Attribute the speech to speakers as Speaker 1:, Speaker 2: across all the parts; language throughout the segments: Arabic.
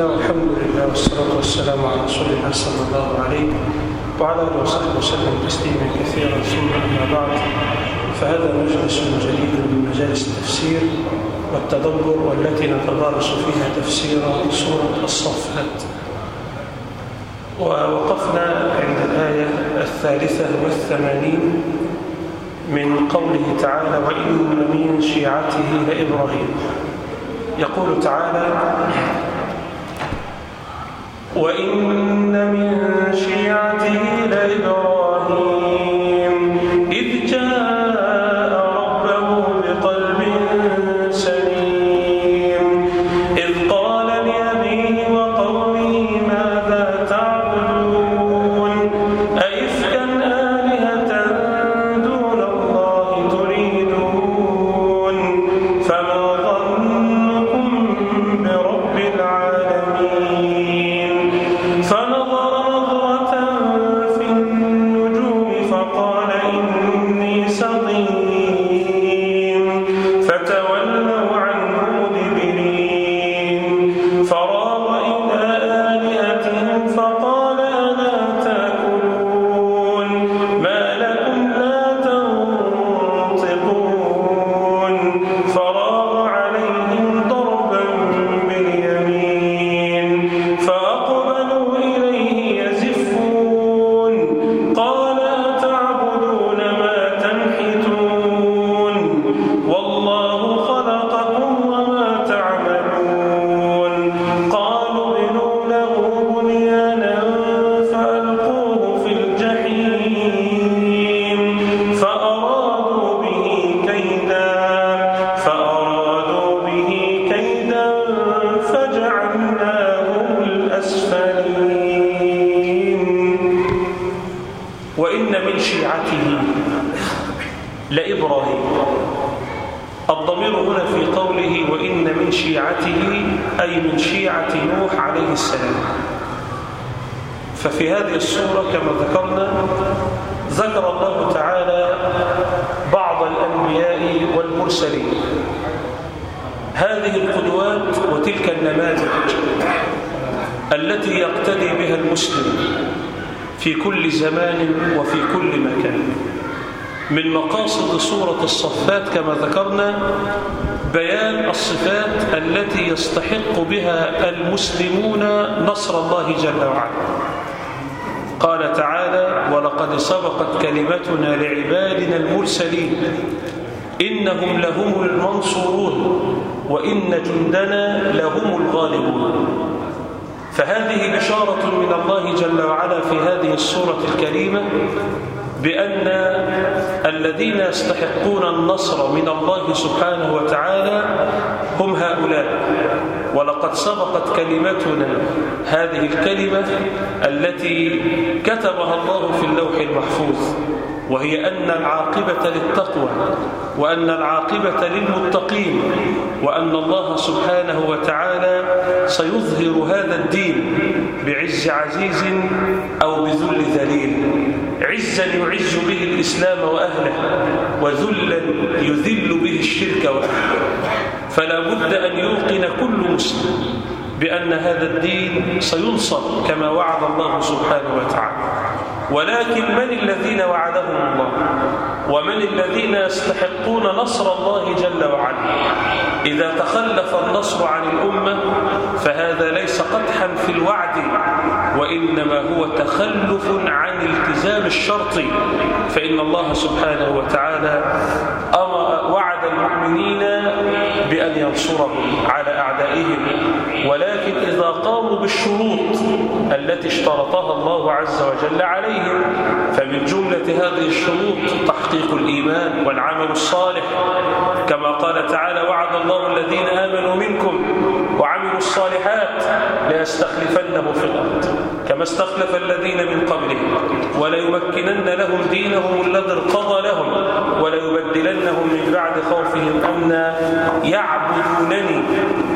Speaker 1: الله والحمد لله والصلاة والسلام على رسول الله صلى الله عليه وعلى آله وصحبه وسلم تسليما كثيرا ثم أما بعد فهذا مجلس جديد من مجالس التفسير والتدبر والتي نتدارس فيها تفسير سورة الصفات ووقفنا عند الآية الثالثة والثمانين من قوله تعالى وإن من شيعته لإبراهيم يقول تعالى وإن من شيعته لإبراهيم. الضمير هنا في قوله وإن من شيعته أي من شيعة نوح عليه السلام. ففي هذه السورة كما ذكرنا ذكر الله تعالى بعض الأنبياء والمرسلين. هذه القدوات وتلك النماذج التي يقتدي بها المسلم في كل زمان وفي كل مكان. من مقاصد سورة الصفات كما ذكرنا بيان الصفات التي يستحق بها المسلمون نصر الله جل وعلا. قال تعالى ولقد سبقت كلمتنا لعبادنا المرسلين إنهم لهم المنصورون وإن جندنا لهم الغالبون. فهذه بشارة من الله جل وعلا في هذه السورة الكريمة بأن الذين يستحقون النصر من الله سبحانه وتعالى هم هؤلاء. ولقد سبقت كلمتنا هذه الكلمة التي كتبها الله في اللوح المحفوظ. وهي أن العاقبة للتقوى وأن العاقبة للمتقين وأن الله سبحانه وتعالى سيظهر هذا الدين بعز عزيز أو بذل ذليل. عزا يعز به الإسلام وأهله وذلا يذل به الشرك وأهله. فلا بد أن يوقن كل مسلم بأن هذا الدين سينصر كما وعد الله سبحانه وتعالى. ولكن من الذين وعدهم الله ومن الذين يستحقون نصر الله جل وعلا؟ إذا تخلف النصر عن الأمة فهذا ليس قدحا في الوعد وإنما هو تخلف الشرط فإن الله سبحانه وتعالى وعد المؤمنين بأن ينصرهم على أعدائهم. ولكن إذا قاموا بالشروط التي اشترطها الله عز وجل عليهم فمن جملة هذه الشروط تحقيق الإيمان والعمل الصالح. كما قال تعالى وعد الله الذين آمنوا منكم وعملوا الصالحات ليستخلفنهم في الأرض كما استخلف الذين من قبلهم وليمكنن لهم دينهم الذي ارتضى لهم وليبدلنهم من بعد خوفهم أمنا. يعبدونني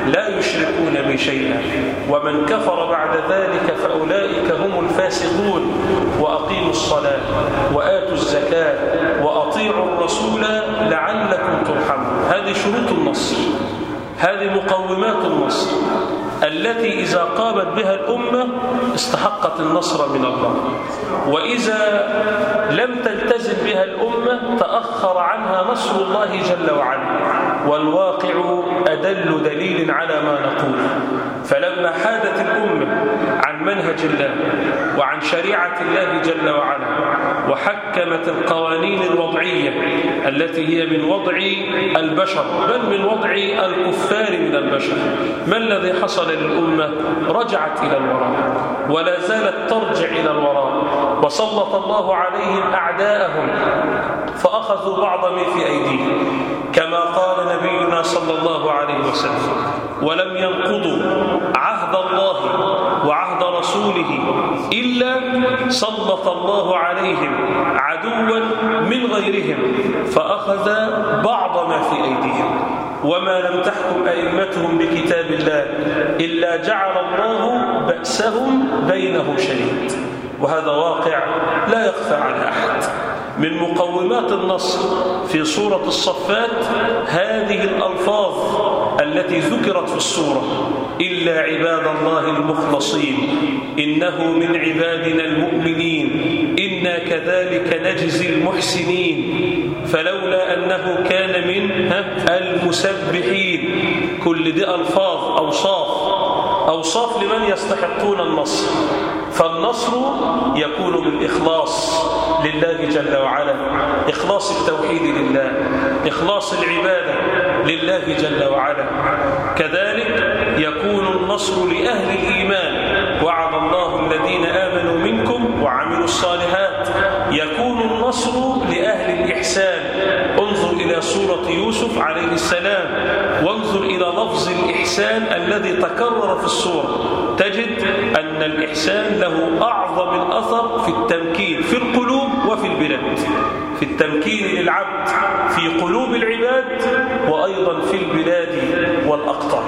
Speaker 1: لا يشركون بي شيئا ومن كفر بعد ذلك فأولئك هم الفاسقون. وأقيموا الصلاة وآتوا الزكاة وأطيعوا الرسول لعلكم ترحمون. هذه شروط النصر هذه مقومات النصر. التي إذا قامت بها الأمة استحقت النصر من الله. وإذا لم تلتزم بها الأمة تأخر عنها نصر الله جل وعلا. والواقع أدل دليل على ما نقول. فلما حادت الأمة منهج الله وعن شريعة الله جل وعلا وحكمت القوانين الوضعية التي هي من وضع البشر. بل من وضع الكفار من البشر؟ ما الذي حصل للأمة؟ رجعت إلى الوراء ولا زالت ترجع إلى الوراء وسلط الله عليهم أعداءهم فأخذوا بعض ما في أيديهم. كما قال نبينا صلى الله عليه وسلم ولم ينقضوا عهد الله وعهد رسوله إلا سلط الله عليهم عدوا من غيرهم فأخذ بعض ما في أيديهم وما لم تحكم أئمتهم بكتاب الله إلا جعل الله بأسهم بينه شديد وهذا واقع لا يخفى على أحد. من مقومات النصر في سورة الصفات هذه الألفاظ التي ذكرت في السورة إلا عباد الله المخلصين إنه من عبادنا المؤمنين إنا كذلك نجزي المحسنين. فلولا أنه كان من المسبحين. كل دي ألفاظ أوصاف. أوصاف لمن يستحقون النصر. فالنصر يكون بالإخلاص لله جل وعلا. إخلاص التوحيد لله إخلاص العبادة لله جل وعلا. كذلك يكون النصر لأهل الإيمان. وعد الله الذين آمنوا منكم وعملوا الصالحات. يكون النصر لأهل الإحسان. انظر إلى سورة يوسف عليه السلام. وانظر إلى لفظ الإحسان الذي تكرر في السورة. تجد أن الإحسان له أعظم الأثر في التمكين في القلوب وفي البلاد في التمكين للعبد في قلوب العباد وأيضا في البلاد والأقطار.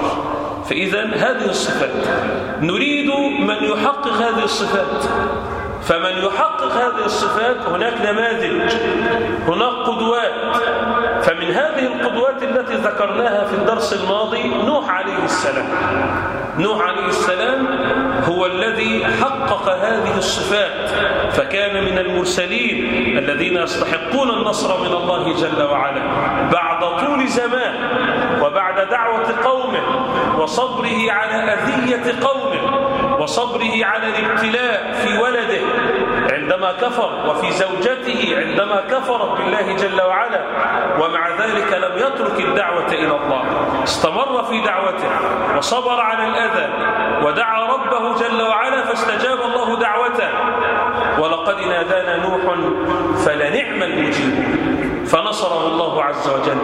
Speaker 1: فإذا هذه الصفات نريد من يحقق هذه الصفات. فمن يحقق هذه الصفات هناك نماذج هناك قدوات. فمن هذه القدوات التي ذكرناها في الدرس الماضي نوح عليه السلام. نوح عليه السلام هو الذي حقق هذه الصفات فكان من المرسلين الذين يستحقون النصر من الله جل وعلا. بعد طول زمان وبعد دعوة قومه وصبره على أذية قومه وصبره على الابتلاء في ولده عندما كفر وفي زوجته عندما كفرت بالله جل وعلا ومع ذلك لم يترك الدعوة إلى الله. استمر في دعوته وصبر على الأذى ودعا ربه جل وعلا فاستجاب الله دعوته. ولقد نادانا نوح فلنعم المجيب فنصره الله عز وجل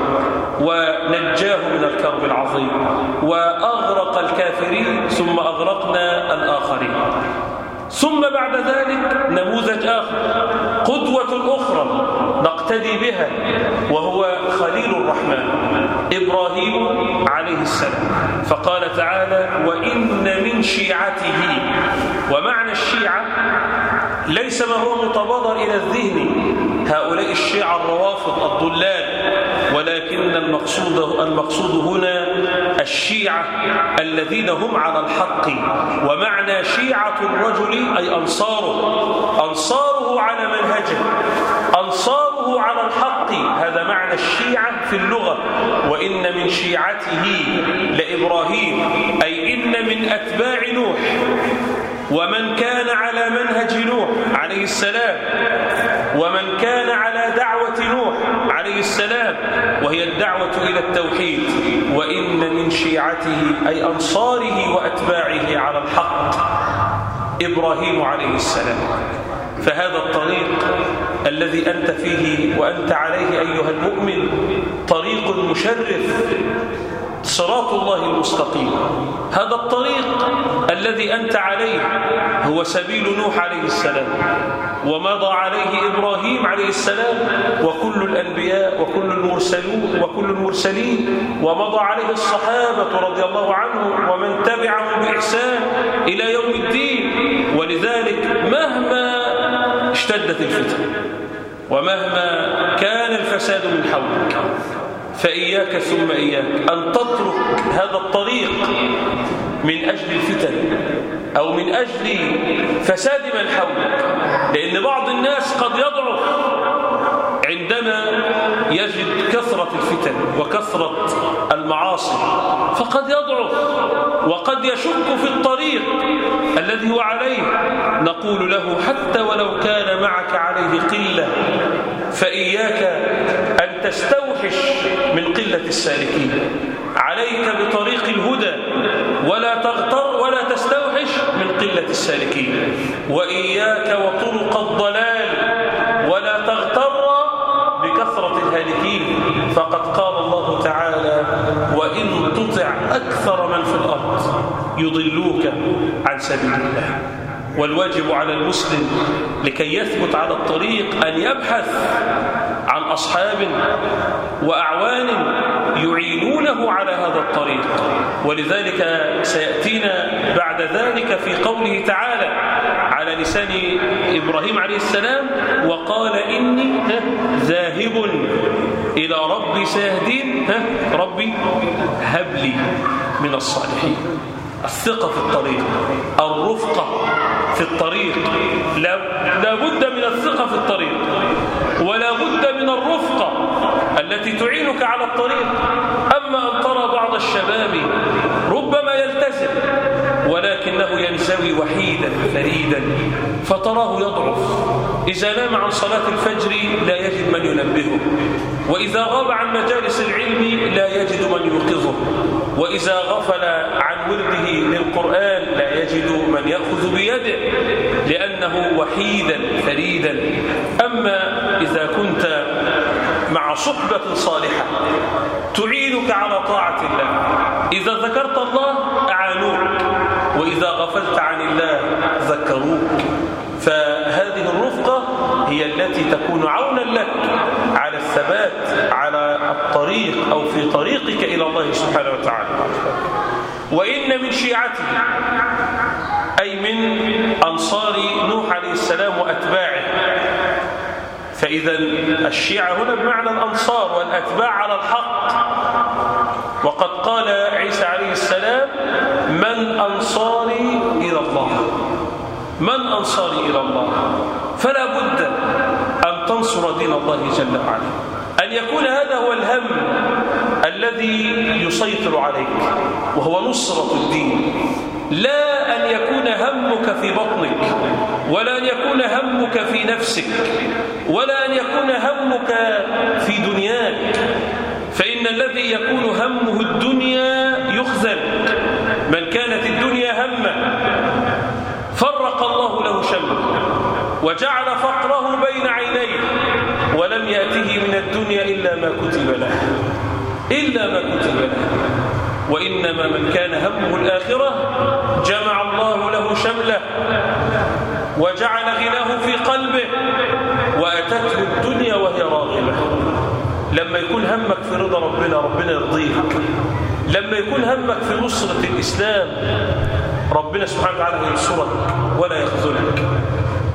Speaker 1: ونجاه من الكرب العظيم وأغرق الكافرين ثم أغرقنا الآخرين. ثم بعد ذلك نموذج آخر قدوة أخرى نقتدي بها وهو خليل الرحمن إبراهيم عليه السلام. فقال تعالى وإن من شيعته ومعنى الشيعة ليس ما هو متبادر إلى الذهن هؤلاء الشيعة الروافض الضلال ولكن المقصود, المقصود هنا الشيعة الذين هم على الحق. ومعنى شيعة الرجل أي أنصاره. أنصاره على منهجه. أنصاره على الحق. هذا معنى الشيعة في اللغة. وإن من شيعته لإبراهيم. أي إن من أتباع نوح. ومن كان على منهج نوح عليه السلام. ومن كان على دعوة نوح عليه السلام وهي الدعوة إلى التوحيد وإن من شيعته أي أنصاره وأتباعه على الحق إبراهيم عليه السلام. فهذا الطريق الذي أنت فيه وأنت عليه أيها المؤمن طريق مشرف. صراط الله المستقيم. هذا الطريق الذي أنت عليه هو سبيل نوح عليه السلام ومضى عليه إبراهيم عليه السلام وكل الأنبياء وكل المرسلون وكل المرسلين ومضى عليه الصحابة رضي الله عنهم ومن تبعهم بإحسان إلى يوم الدين. ولذلك مهما اشتدت الفتن ومهما كان الفساد من حولك فإياك ثم إياك. أن تترك هذا الطريق من أجل الفتن أو من أجل فساد من حولك. لأن بعض الناس قد يضعف عندما يجد كثرة الفتن وكثرة المعاصي. فقد يضعف وقد يشك في الطريق الذي هو عليه. نقول له حتى ولو كان معك عليه قلة فإياك أن تستوحش من قلة السالكين. عليك بطريق الهدى ولا تغتر ولا تستوحش من قلة السالكين. وإياك وطرق الضلال ولا تغتر بكثرة الهالكين. فقد قال الله تعالى وإن تطع أكثر من في الأرض يضلوك عن سبيل الله. والواجب على المسلم لكي يثبت على الطريق أن يبحث عن أصحاب وأعوان يعينونه على هذا الطريق. ولذلك سيأتينا بعد ذلك في قوله تعالى على لسان إبراهيم عليه السلام وقال إني ذاهب إلى ربي سيهدين. ربي هب لي من الصالحين. الثقة في الطريق الرفقة في الطريق. لا بد من الثقة في الطريق. ولا بد من الرفقة التي تعينك على الطريق. أما أن ترى بعض الشباب ربما يلتزم ولكنه ينزوي وحيدا فريدا فتراه يضعف. إذا نام عن صلاة الفجر لا يجد من ينبهه وإذا غاب عن مجالس العلم لا يجد من يوقظه وإذا غفل عن ورده للقرآن لا يجد من يأخذ بيده لأنه وحيدا فريدا. أما إذا كنت مع صحبة صالحة تعينك على طاعة الله. إذا ذكرت الله أعانوك وإذا غفلت عن الله ذكروك. فهذه الرفقة هي التي تكون عونا لك على الثبات على الطريق أو في طريقك إلى الله سبحانه وتعالى. وإن من شيعته أي من أنصار نوح عليه السلام وأتباعه. فإذا الشيعة هنا بمعنى الأنصار والأتباع على الحق. وقد قال عيسى عليه السلام من أنصاري إلى الله. من أنصاري إلى الله؟ فلا بد أن تنصر دين الله جل وعلا. أن يكون هذا هو الهم الذي يسيطر عليك وهو نصرة الدين. لا أن يكون همك في بطنك ولا أن يكون همك في نفسك ولا أن يكون همك في دنياك. فإن الذي يكون همه الدنيا يخزل من كانت الدنيا همه فرق الله له شمله وجعل فقره بين عينيه ولم يأته من الدنيا إلا ما كتب له. إلا ما كتب له. وإنما من كان همه الآخرة جمع الله له شمله وجعل غناه في قلبه وأتته الدنيا وهي راغبة. لما يكون همك في رضا ربنا ربنا يرضيك. لما يكون همك في نصرة الإسلام ربنا سبحانه وتعالى ينصرك ولا يخذلك.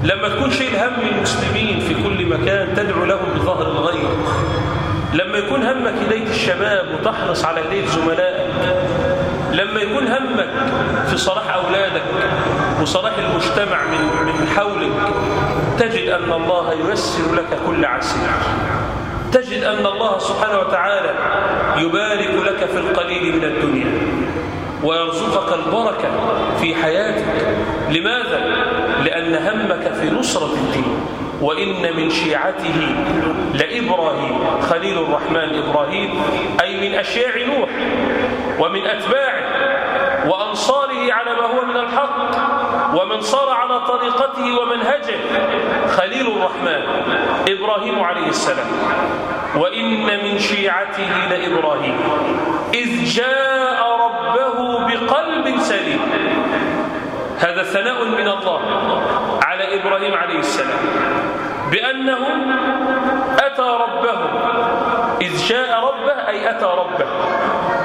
Speaker 1: لما تكون شيء هم المسلمين في كل مكان تدعو لهم بظهر الغيب. لما يكون همك هداية الشباب وتحرص على هداية زملائك لما يكون همك في صلاح أولادك وصلاح المجتمع من من حولك تجد أن الله ييسر لك كل عسير. تجد أن الله سبحانه وتعالى يبارك لك في القليل من الدنيا ويرزقك البركة في حياتك. لماذا؟ لأن همك في نصرة الدين. وإن من شيعته لإبراهيم خليل الرحمن إبراهيم أي من أشياع نوح ومن أتباعه وأنصاره على ما هو من الحق ومن صار على طريقته ومنهجه خليل الرحمن إبراهيم عليه السلام. وإن من شيعته لإبراهيم إذ جاء ربه بقلب سليم. هذا ثناء من الله على إبراهيم عليه السلام. بأنه أتى ربه إذ جاء ربه أي أتى ربه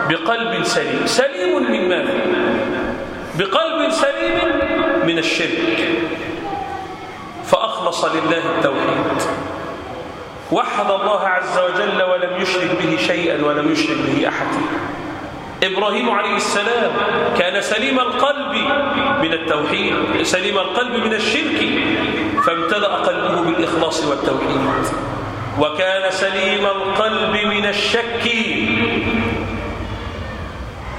Speaker 1: بقلب سليم. سليم من ماذا؟ بقلب سليم من الشرك. فأخلص لله التوحيد. وحد الله عز وجل ولم يشرك به شيئا ولم يشرك به أحدا. إبراهيم عليه السلام كان سليم القلب من التوحيد سليم القلب من الشرك فامتلأ قلبه بالإخلاص والتوحيد. وكان سليم القلب من الشك.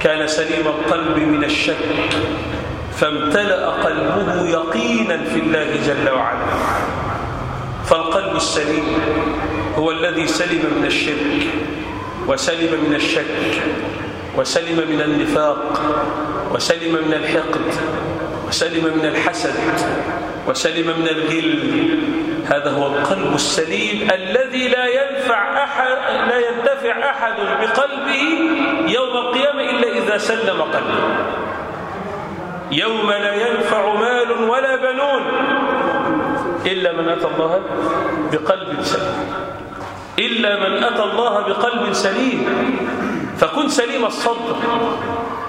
Speaker 1: كان سليم القلب من الشك. فامتلأ قلبه يقينا في الله جل وعلا. فالقلب السليم هو الذي سلم من الشرك وسلم من الشك. وسلم من النفاق وسلم من الحقد وسلم من الحسد وسلم من الغل. هذا هو القلب السليم الذي لا ينفع أحد لا ينتفع أحد بقلبه يوم القيامة إلا إذا سلم قلبه. يوم لا ينفع مال ولا بنون إلا من أتى الله بقلب سليم. إلا من أتى الله بقلب سليم. فكن سليم الصدر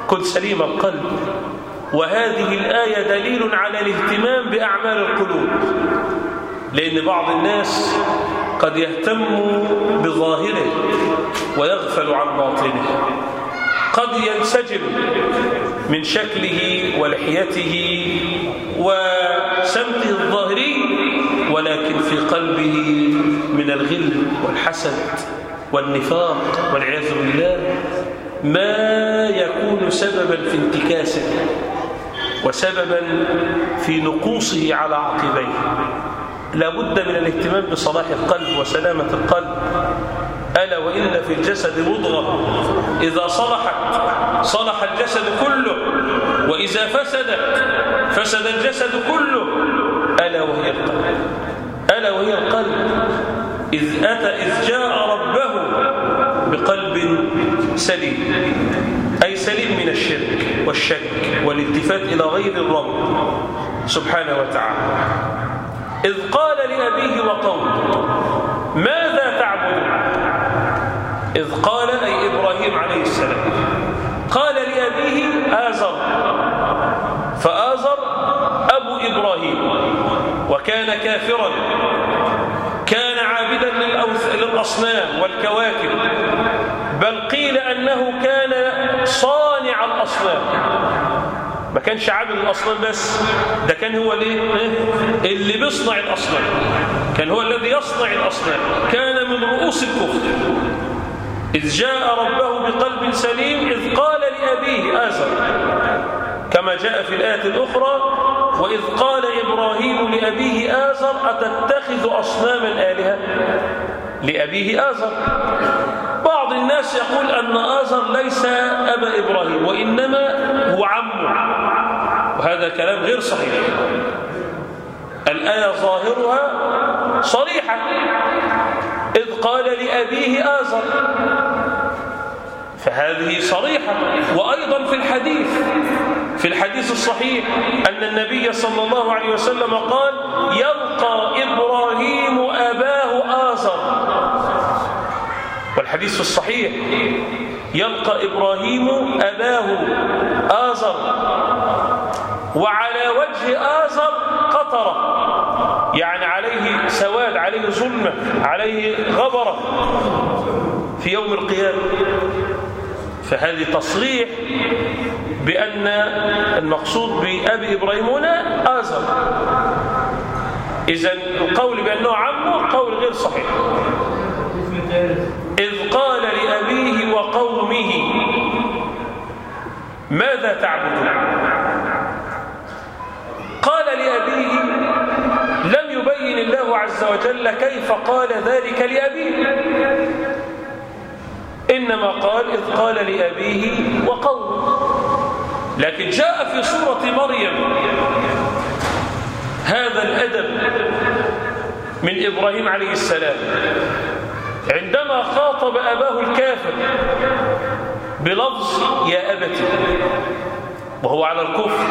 Speaker 1: كن سليم القلب. وهذه الآية دليل على الاهتمام بأعمال القلوب. لأن بعض الناس قد يهتم بظاهره ويغفل عن باطنه. قد ينسجم من شكله ولحيته وسمته الظاهري ولكن في قلبه من الغل والحسد. والنفاق والعياذ بالله ما يكون سببا في انتكاسه وسببا في نقوصه على عقبيه. لا بد من الاهتمام بصلاح القلب وسلامة القلب. ألا وإن في الجسد مضغة إذا صلحت صلح الجسد كله وإذا فسدت فسد الجسد كله ألا وهي القلب. ألا وهي القلب. إذ أتى إذ جاء ربه بقلب سليم أي سليم من الشرك والشك والالتفات إلى غير الرب سبحانه وتعالى. إذ قال لأبيه وقومه ماذا تعبدون إذ قال أي إبراهيم عليه السلام. قال لأبيه آزر. فآزر أبو إبراهيم وكان كافرا. كان عابدا للأصنام والكواكب بل قيل أنه كان صانع الأصنام. ما كانش عابد الأصنام بس ده كان هو ليه اللي بيصنع الأصنام. كان هو الذي يصنع الأصنام. كان من رؤوس الكفر. إذ جاء ربه بقلب سليم إذ قال لأبيه آزر كما جاء في الآية الأخرى وإذ قال إبراهيم لأبيه آزر أتتخذ أصناما آلهة؟ لأبيه آزر. بعض الناس يقول أن آزر ليس أبا إبراهيم وإنما هو عمه. وهذا كلام غير صحيح. الآية ظاهرها صريحة. إذ قال لأبيه آزر. فهذه صريحة وأيضا في الحديث. في الحديث الصحيح أن النبي صلى الله عليه وسلم قال يلقى إبراهيم أباه آزر. والحديث الصحيح يلقى إبراهيم أباه آزر. وعلى وجه آزر قطرة يعني عليه سواد عليه ظلمة عليه غبرة في يوم القيامة. فهذه تصريح بأن المقصود بأبي إبراهيم هنا آزر. إذا القول بأنه عمه قول غير صحيح. إذ قال لأبيه وقومه ماذا تعبدون؟ قال لأبيه لم يبين الله عز وجل كيف قال ذلك لأبيه. إنما قال إذ قال لأبيه وقومه. لكن جاء في سورة مريم هذا الأدب من إبراهيم عليه السلام. عندما خاطب أباه الكافر بلفظ يا أبت وهو على الكفر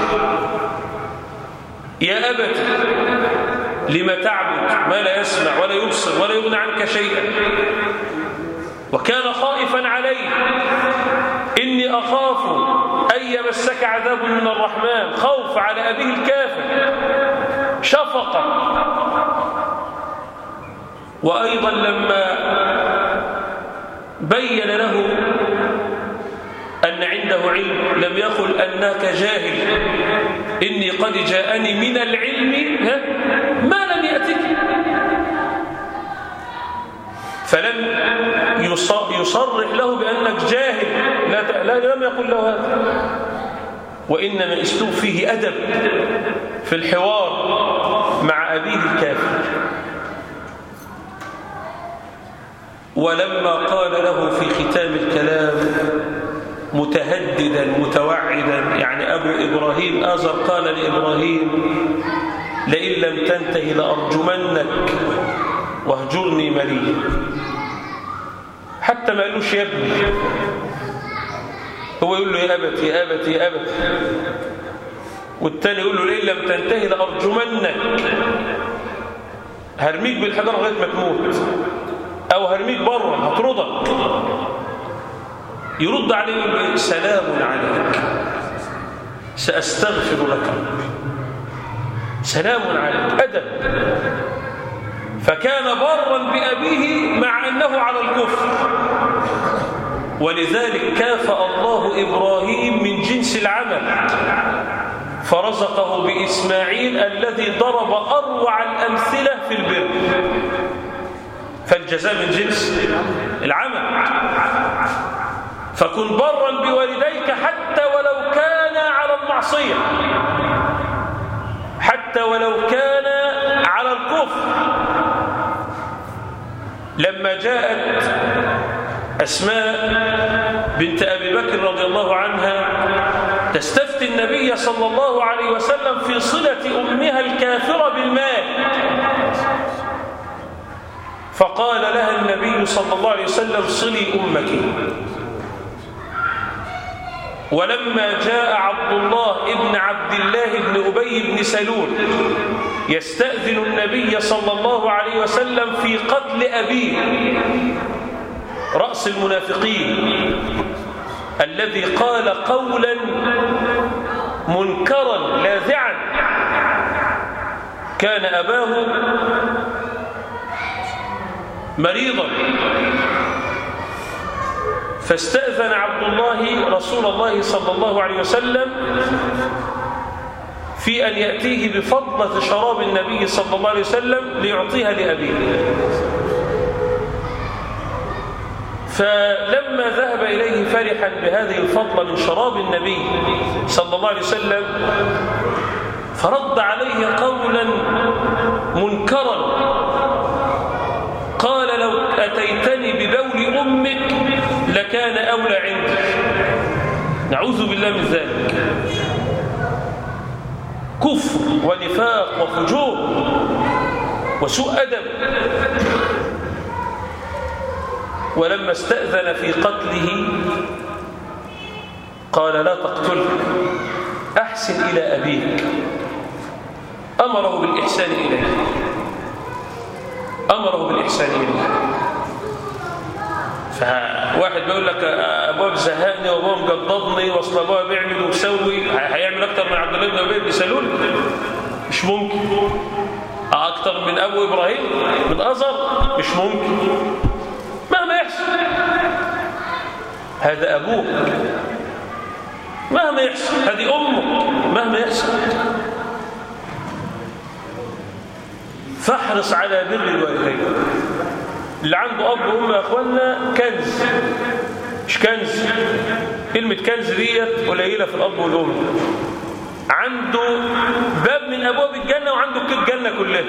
Speaker 1: يا أبت لما تعبد؟ ما لا يسمع ولا يبصر ولا يغنى عنك شيئا. وكان خائفا عليه. إني أخاف أن يمسك عذاب من الرحمن. خوف على أبيه الكافر. شفقة. وأيضا لما بين له أن عنده علم لم يقل أنك جاهل. إني قد جاءني من العلم ما لم يأتك. فلم يصرح له بأنك جاهل. لا, لا لم يقل له هذا. وإنما أسلوب فيه أدب في الحوار مع أبيه الكافر. ولما قال له في ختام الكلام متهددا متوعدا يعني أبو إبراهيم آزر قال لإبراهيم لئن لم تنتهي لأرجمنك واهجرني مليا حتى ما قالوش يا ابني. هو يقول له يا أبت يا أبت يا أبت. والتاني يقول له لئن لم تنتهي لأرجمنك. هرميك بالحجر لغاية ما تموت. أو هرميك بره هطردك يرد عليه يقول سلام عليك. سأستغفر لك. سلام عليك. أدب. فكان برا بأبيه مع أنه على الكفر. ولذلك كافأ الله إبراهيم من جنس العمل. فرزقه بإسماعيل الذي ضرب أروع الأمثلة في البر. فالجزاء من جنس العمل. فكن برا بوالديك حتى ولو كان على المعصية. حتى ولو كان على الكفر لما جاءت أسماء بنت أبي بكر رضي الله عنها تستفتي النبي صلى الله عليه وسلم في صلة أمها الكافرة بالمال فقال لها النبي صلى الله عليه وسلم صلي أمك. ولما جاء عبد الله ابن عبد الله بن أبي بن سلول يستأذن النبي صلى الله عليه وسلم في قتل أبيه. رأس المنافقين. الذي قال قولا منكرا لاذعا. كان أباه مريضا. فاستأذن عبد الله رسول الله صلى الله عليه وسلم في أن يأتيه بفضلة شراب النبي صلى الله عليه وسلم ليعطيها لأبيه. فلما ذهب إليه فرحا بهذه الفضلة من شراب النبي صلى الله عليه وسلم فرد عليه قولا منكرا قال لو لكان أولى عندك. نعوذ بالله من ذلك. كفر ونفاق وفجور وسوء أدب. ولما استأذن في قتله قال لا تقتله أحسن إلى أبيك. أمره بالإحسان إليه. أمره بالإحسان إليه. فواحد بيقول لك أبواب زهقني وأبواب مقضضني وأصل أبواب بيعمل ويسوي هيعمل أكتر من عبد الله بن أبي بن مش ممكن. أكتر من أبو إبراهيم من أزر مش ممكن. مهما يحصل. هذا أبوك. مهما يحصل. هذه أمك. مهما يحصل. فاحرص على بر الوالدين اللي عنده أب وأم يا أخوانا كنز. مش كنز. كلمة كنز ديت قليلة في الأب والأم. عنده باب من أبواب الجنة وعنده الجنة كلها.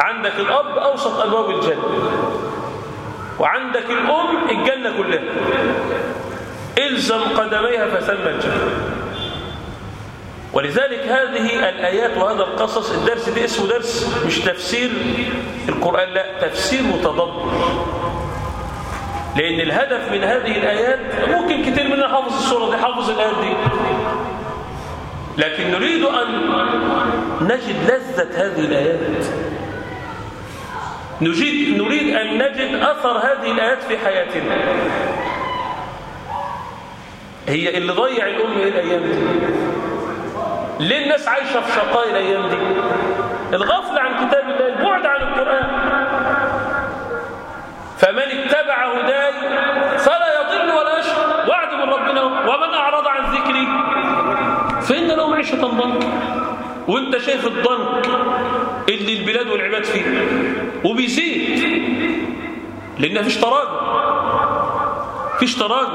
Speaker 1: عندك الأب أوسط أبواب الجنة. وعندك الأم الجنة كلها. إلزم قدميها فثم الجنة. ولذلك هذه الآيات وهذا القصص الدرس ده اسمه درس مش تفسير القرآن لا تفسير متضبط لأن الهدف من هذه الآيات ممكن كتير مننا حافظ السورة دي حافظ الآيات دي. لكن نريد أن نجد لذة هذه الآيات. نجد نريد أن نجد أثر هذه الآيات في حياتنا. هي اللي ضيع الأم إيه الأيام دي. ليه الناس عايشة في شقاء الأيام دي؟ الغفل عن كتاب الله البعد عن القرآن. فمن اتبع هداي فلا يضل ولا يشقى. وعد من ربنا ومن أعرض عن ذكري. فإن له معيشة ضنك. وأنت شايف الضنك اللي البلاد والعباد فيه. وبيزيد. لأن فيش تراجع. فيش تراجع.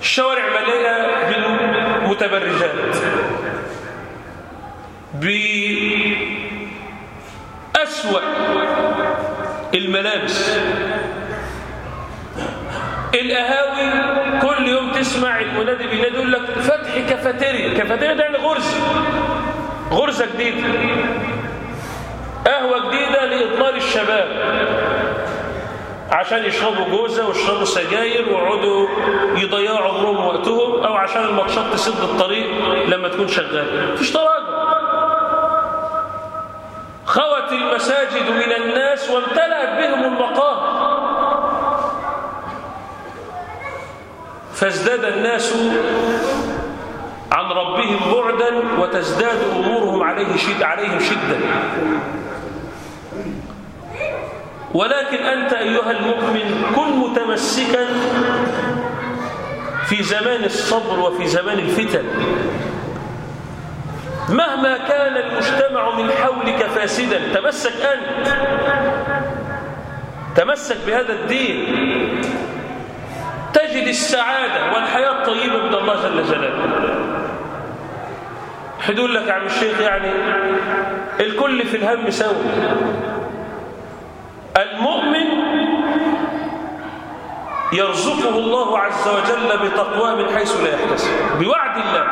Speaker 1: الشوارع مليئة بالمؤمنين بالمتبرجات بأسوأ الملابس. القهاوي كل يوم تسمع المنادي بينادي يقول لك فتح كافيتيريا. كافيتيريا ده غرزه غرزة جديدة. قهوة جديدة لاضلال الشباب. عشان يشربوا جوزة ويشربوا سجاير ويقعدوا يضيعوا عمرهم ووقتهم أو عشان الماتشات تسد الطريق لما تكون شغاله مفيش تراجع. خوت المساجد من الناس وامتلأت بهم المقام. فازداد الناس عن ربهم بعدا وتزداد أمورهم عليه شد عليهم شدة ولكن أنت أيها المؤمن كن متمسكا في زمان الصبر وفي زمان الفتن. مهما كان المجتمع من حولك فاسدا تمسك أنت. تمسك بهذا الدين. تجد السعادة والحياة الطيبة من الله جل جلاله. حدول لك عم الشيخ يعني الكل في الهم سوي المؤمن يرزقه الله عز وجل بتقواه من حيث لا يحتسب بوعد الله.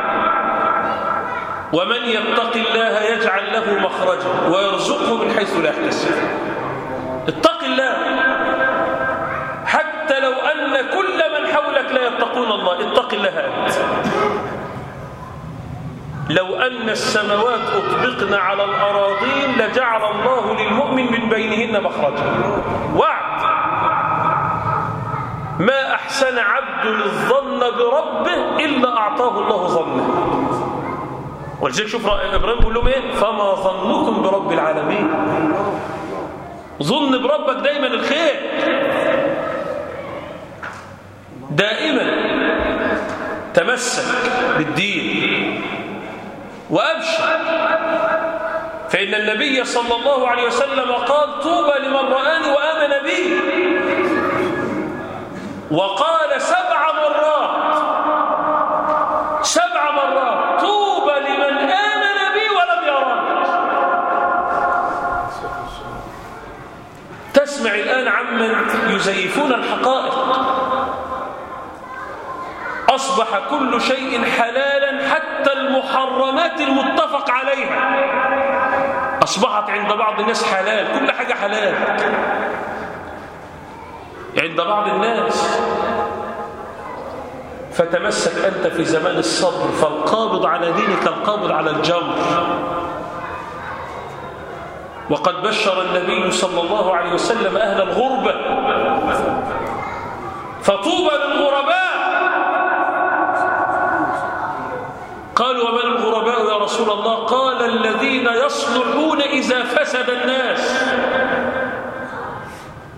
Speaker 1: ومن يتق الله يجعل له مخرجا ويرزقه من حيث لا يحتسب. اتق الله. حتى لو أن كل من حولك لا يتقون الله اتق الله أنت. لو أن السماوات أطبقن على الأراضين لجعل الله للمؤمن من بينهن مخرجا. وعد. ما أحسن عبد الظن بربه إلا أعطاه الله ظنه. ولذلك شوف إبراهيم بيقول لهم إيه؟ فما ظنكم برب العالمين. ظن بربك دايما الخير. دائما تمسك بالدين. وأبشر. فإن النبي صلى الله عليه وسلم قال طوبى لمن رآني وآمن بي. وقال سبع مرات. سبع مرات. طوبى لمن آمن بي ولم يراني. تسمع الآن عمن يزيفون الحقائق. أصبح كل شيء حلالا المحرمات المتفق عليها. أصبحت عند بعض الناس حلال كل حاجة حلال. عند بعض الناس. فتمسك أنت في زمان الصبر فالقابض على دينك القابض على الجمر. وقد بشر النبي صلى الله عليه وسلم أهل الغربة. فطوبى للغرباء قالوا ومن الغرباء يا رسول الله قال الذين يصلحون إذا فسد الناس.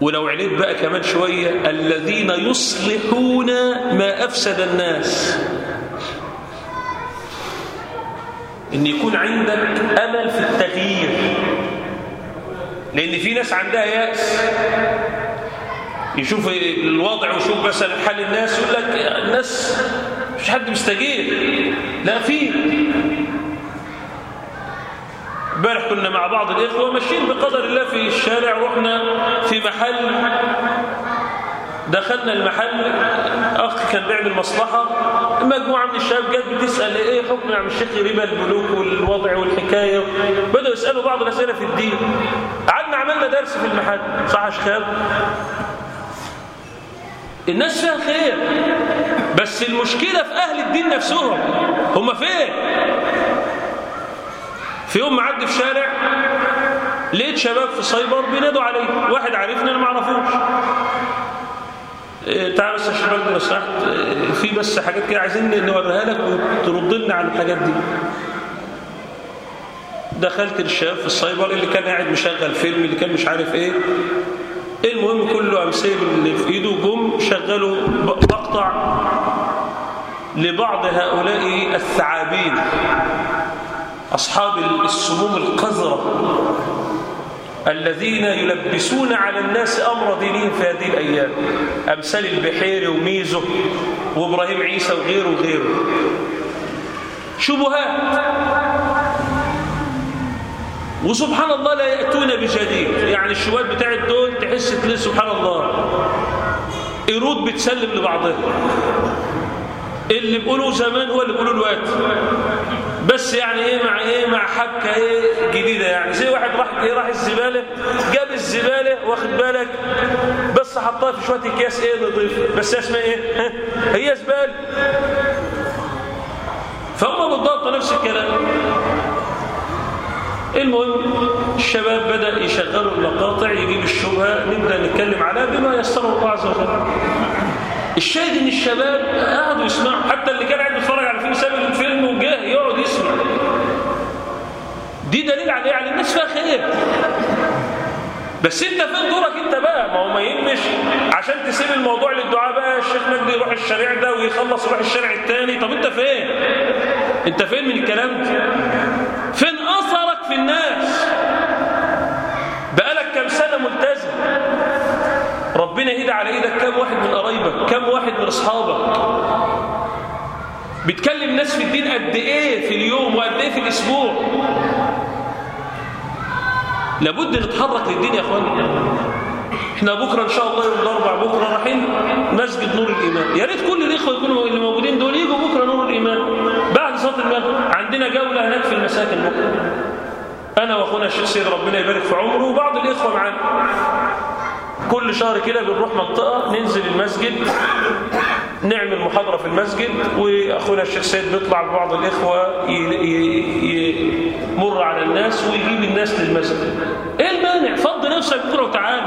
Speaker 1: ولو عليت بقى كمان شوية الذين يصلحون ما أفسد الناس. إن يكون عندك أمل في التغيير. لأن في ناس عندها يأس. يشوف الوضع ويشوف مثلا حال الناس يقول لك الناس مش حد مستجيب لا في. امبارح كنا مع بعض الإخوة ماشيين بقدر الله في الشارع رحنا في محل. دخلنا المحل أخ كان بيعمل مصلحة مجموعة من الشباب جت بتسأل إيه حكم يا عم الشيخ ربا البنوك والوضع والحكاية؟ بدأوا يسألوا بعض الأسئلة في الدين. قعدنا عملنا درس في المحل. صح يا الناس فيها خير بس المشكلة في أهل الدين نفسهم هم فين؟ في يوم معدي في شارع لقيت شباب في سايبر بينادوا علي. واحد عارفني أنا ما أعرفوش. إيه تعال بس يا شباب لو سمحت إيه في بس حاجات كده عايزين نوريها لك وترد لنا على الحاجات دي. دخلت الشاب في السايبر اللي كان قاعد مشغل فيلم اللي كان مش عارف إيه. المهم كله قام سايب اللي في إيده جم شغلوا مقطع لبعض هؤلاء الثعابين. أصحاب السموم القذرة الذين يلبسون على الناس أمر دينهم في هذه الأيام. أمثال البحيري وميزو وإبراهيم عيسى وغيره وغيره. شبهات. وسبحان الله لا يأتون بجديد. يعني الشبهات بتاعت دول تحس تلاقي سبحان الله. قرود بتسلم لبعضها. اللي بيقولوا زمان هو اللي بيقولوا الوقت بس يعني إيه مع إيه مع حبكة إيه جديدة يعني. زي واحد راح إيه راح الزبالة جاب الزبالة واخد بالك؟ بس حطها في شوية أكياس إيه نضيف. بس اسمها إيه؟ هي زبالة. فهم بالضبط نفس الكلام. المهم الشباب بدأ يشغلوا المقاطع يجيب الشبهة نبدأ نتكلم عليها بما يسره الله عز وجل. الشاهد إن الشباب قعدوا يسمعوا حتى اللي كان قاعد بيتفرج على فيلم سابق الفيلم وجاه يقعد يسمع. دي دليل على إيه؟ على الناس فيها خير. بس أنت فين دورك أنت بقى؟ ما هو ما يهمش. عشان تسيب الموضوع للدعاء بقى الشيخ مجدي يروح الشارع ده ويخلص يروح الشارع الثاني طب أنت فين؟ أنت فين من الكلام ده؟ فين اثرك في الناس؟ ربنا يهدى على إيدك. كم واحد من قرايبك كم واحد من أصحابك بتكلم ناس في الدين قد إيه في اليوم وقد إيه في الأسبوع؟ لابد نتحرك للدين يا اخوان إحنا بكرة إن شاء الله يوم الأربع بكرة رايحين مسجد نور الإيمان. يا ريت كل الإخوة يكونوا اللي موجودين دول يجوا بكرة نور الإيمان. بعد صلاة المغرب عندنا جولة هناك في المساكن بكرة. أنا وأخونا الشيخ سيد ربنا يبارك في عمره وبعض الإخوة معانا. كل شهر كده بنروح منطقة ننزل المسجد نعمل محاضرة في المسجد وأخونا الشيخ سيد بيطلع ببعض الإخوة يمر على الناس ويجيب الناس للمسجد. إيه المانع؟ فض نفسك بكرة وتعالى.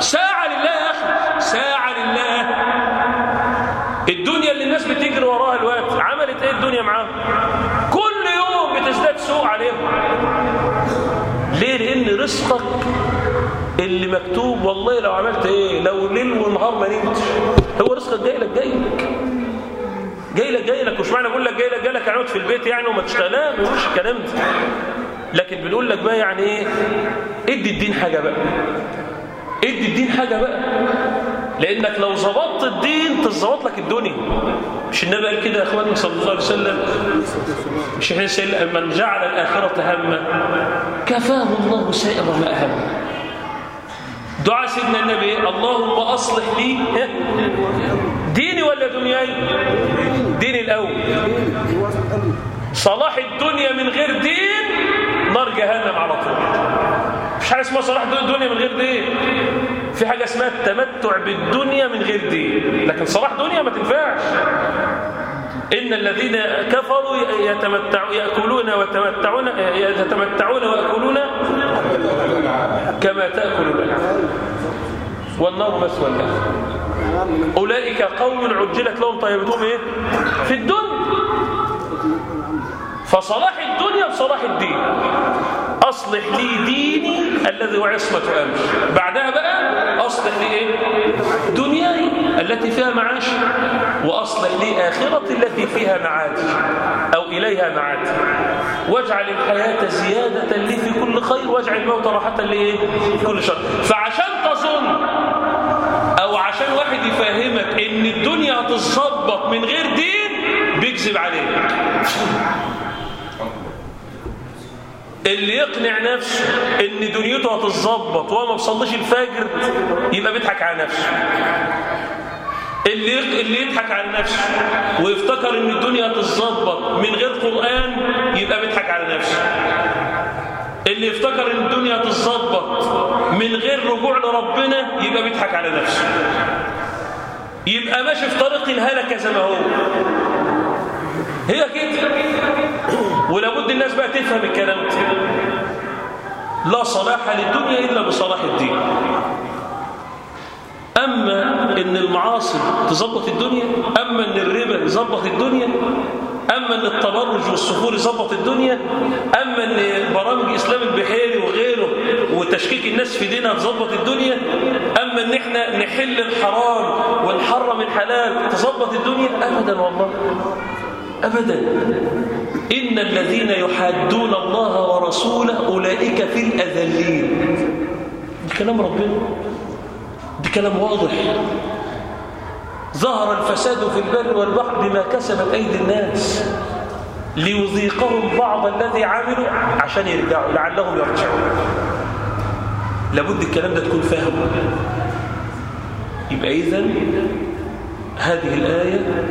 Speaker 1: ساعة لله يا أخي ساعة لله. الدنيا اللي الناس بتجري وراها الوقت عملت إيه الدنيا معاهم؟ كل يوم بتزداد سوء عليهم. ليه؟ لأن رزقك اللي مكتوب والله لو عملت إيه؟ لو ليل ونهار ما نمتش. هو رزقك جاي لك جاي لك. جاي لك جاي لك. مش معنى أقول لك جاي لك جاي لك اقعد في البيت يعني وما تشتغل ما بنقولش الكلام ده. لكن بنقول لك بقى يعني إيه؟ ادي الدين حاجة بقى. ادي الدين حاجة بقى. لأنك لو ظبطت الدين تظبط لك الدنيا. مش النبي قال كده يا اخواني صلى الله عليه وسلم؟ مش إحنا سيل من جعل الآخرة هما كفاه الله سائر ما اهم دعاء سيدنا النبي اللهم أصلح لي ديني ولا دنياي؟ ديني الأول. صلاح الدنيا من غير دين نار جهنم على طول. مش حاجة اسمها صلاح الدنيا من غير دين. في حاجة اسمها التمتع بالدنيا من غير دين. لكن صلاح دنيا ما تنفعش. إن الذين كفروا يتمتعون يأكلون ويتمتعون يتمتعون ويأكلون كما تأكل الأنعام. والنار مثوى لهم أولئك قوم عجلت لهم طيبتهم إيه؟ في الدنيا. فصلاح الدنيا بصلاح الدين. أصلح لي ديني الذي هو عصمة أمر بعدها بقى أصلح لي إيه؟ دنياي. التي فيها معاش وأصلح لي آخرتي التي فيها معاد أو إليها معاد واجعل الحياة زيادة لي في كل خير واجعل الموت راحة في كل شر. فعشان تظن أو عشان واحد يفهمك إن الدنيا هتتظبط من غير دين بيكذب عليك. اللي يقنع نفسه إن دنيته هتتظبط وهو ما بيصليش الفجر يبقى بيضحك على نفسه. اللي. اللي يضحك على نفسه ويفتكر إن الدنيا هتتظبط من غير قرآن يبقى بيضحك على نفسه. اللي يفتكر إن الدنيا هتتظبط من غير رجوع لربنا يبقى بيضحك على نفسه. يبقى ماشي في طريق الهلكة زي ما هو. هي كده. ولابد الناس بقى تفهم الكلام ده. لا صلاح للدنيا إلا بصلاح الدين. أما إن المعاصي تظبط الدنيا أما إن الربا يظبط الدنيا أما إن التبرج والسفور يظبط الدنيا أما إن برامج إسلام البحيري وغيره وتشكيك الناس في دينها تظبط الدنيا أما إن إحنا نحل الحرام ونحرم الحلال تظبط الدنيا ابدا والله ابدا. إن الذين يحادون الله ورسوله أولئك في الأذلين. دي كلام ربنا. كلام واضح. ظهر الفساد في البر والبحر بما كسبت أيدي الناس ليذيقهم بعض الذي عملوا عشان يرجعوا لعلهم يرجعون لابد الكلام ده تكون فاهمه يبقى إذا هذه الآية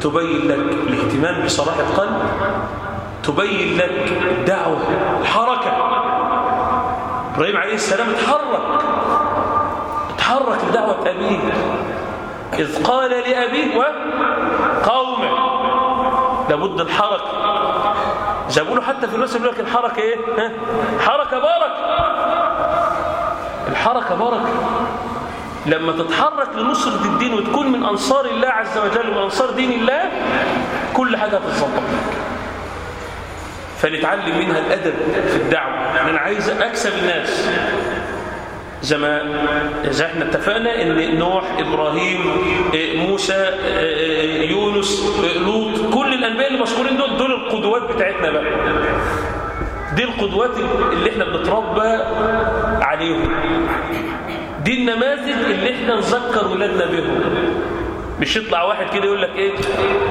Speaker 1: تبين لك الاهتمام بصلاح القلب تبين لك الدعوة الحركة إبراهيم عليه السلام اتحرك. اتحرك لدعوة أبيه. إذ قال لأبيه وقومه لابد الحركة. جابوا حتى في المسجد لك الحركة إيه؟ حركة بركة الحركة بركة لما تتحرك لنصرة الدين وتكون من أنصار الله عز وجل ومن أنصار دين الله كل حاجة هتتظبط. فنتعلم منها الأدب في الدعوة. أنا عايز أكسب الناس. زي ما زي إحنا اتفقنا إن نوح إبراهيم موسى يونس لوط كل الأنبياء اللي مذكورين دول دول القدوات بتاعتنا بقى. دي القدوات اللي إحنا بنتربى عليهم. دي النماذج اللي إحنا نذكر ولادنا بهم مش يطلع واحد كده يقول لك إيه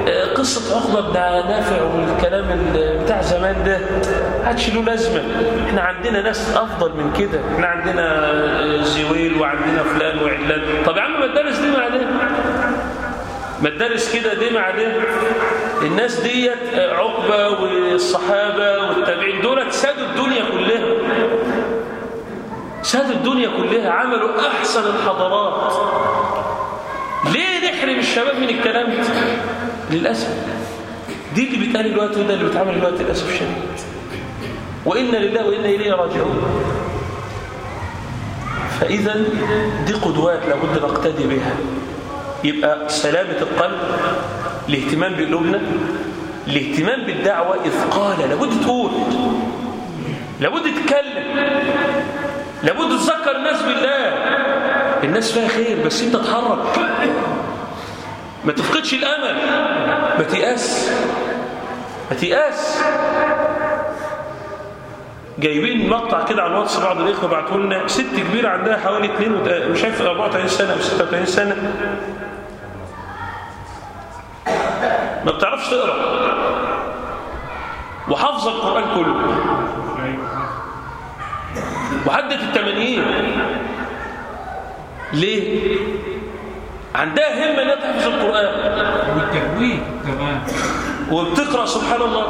Speaker 1: آه قصة عقبة بن نافع والكلام بتاع زمان ده هاتش له لازمة. إحنا عندنا ناس أفضل من كده. إحنا عندنا زويل وعندنا فلان وعلان. طب يا عم ما تدرس دي مع ده. ما تدرس كده دي مع ده. الناس ديت عقبة والصحابة والتابعين دول سادوا الدنيا كلها. سادوا الدنيا كلها عملوا أحسن الحضارات. ليه نحرم الشباب من الكلام ده؟ للأسف. دي اللي بيتقال دلوقتي وده اللي بيتعمل دلوقتي للأسف الشديد وإنا لله وإنا إليه راجعون. فإذا دي قدوات لابد نقتدي بها. يبقى سلامة القلب الاهتمام بقلوبنا الاهتمام بالدعوة إذ قال لابد تقول لابد تتكلم لابد تذكر الناس بالله. الناس فيها خير بس انت تحرك. ما تفقدش الأمل. ما تيأس. ما تيأس. جايبين مقطع كده على الواتس بعض الإخوة بعتوا لنا. ست كبيرة عندها حوالي 2 مش عارف 34 سنة أو 36 سنة. ما بتعرفش تقرأ. وحافظة القرآن كله. وعدت التمانين. ليه؟ عندها همه إنها تحفظ القرآن.
Speaker 2: والتجويد كمان.
Speaker 1: وبتقرأ سبحان الله.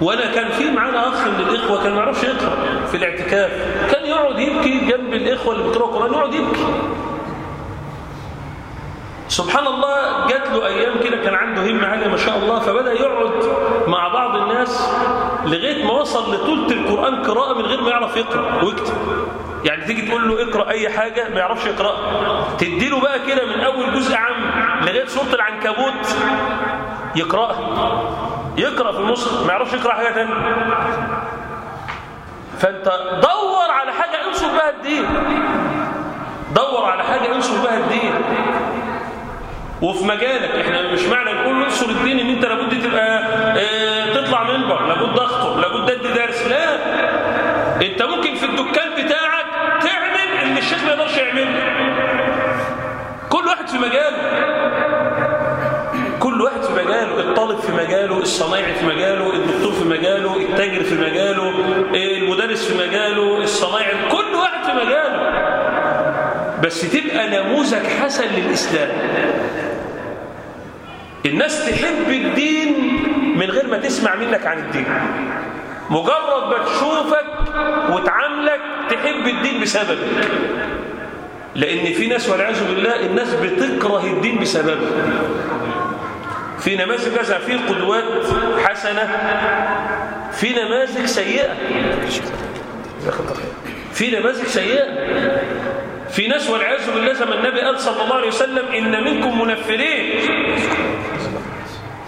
Speaker 1: وأنا كان في معانا أخ من الإخوة كان ما يعرفش يقرأ في الاعتكاف. كان يقعد يبكي جنب الإخوة اللي بيقراوا القرآن يقعد يبكي. سبحان الله جات له أيام كده كان عنده همة عاليه ما شاء الله فبدأ يقعد مع بعض الناس لغاية ما وصل لثلث القرآن قراءة من غير ما يعرف يقرأ ويكتب. يعني تيجي تقول له اقرأ أي حاجة ما يعرفش يقرأ. تدي له بقى كده من أول جزء عام لغايه سوره العنكبوت يقرأها. يقرأ في النص ما يعرفش يقرأ حاجة ثانية فأنت دور على حاجة انشر بها الدين. دور على حاجة انشر بها الدين. وفي مجالك إحنا مش معنى نقول ننصر الدين إن أنت لابد تبقى آه تطلع منبر لابد أخطب لابد أدي درس. لا. أنت ممكن في الدكان بتاعك تعمل اللي الشيخ يقدرش يعمله كل واحد في مجاله. كل واحد في مجاله. الطالب في مجاله الصنايعي في مجاله الدكتور في مجاله التاجر في مجاله المدرس في مجاله الصنايعي كل واحد في مجاله. بس تبقى نموذج حسن للإسلام. الناس تحب الدين من غير ما تسمع منك عن الدين. مجرد ما تشوفك وتعاملك تحب الدين بسببك. لأن في ناس والعياذ بالله الناس بتكره الدين بسببه. في نماذج كذا في قدوات حسنة في نماذج سيئة. في نماذج سيئة. في ناس والعياذ بالله زي ما النبي قال صلى الله عليه وسلم إن منكم منفرين.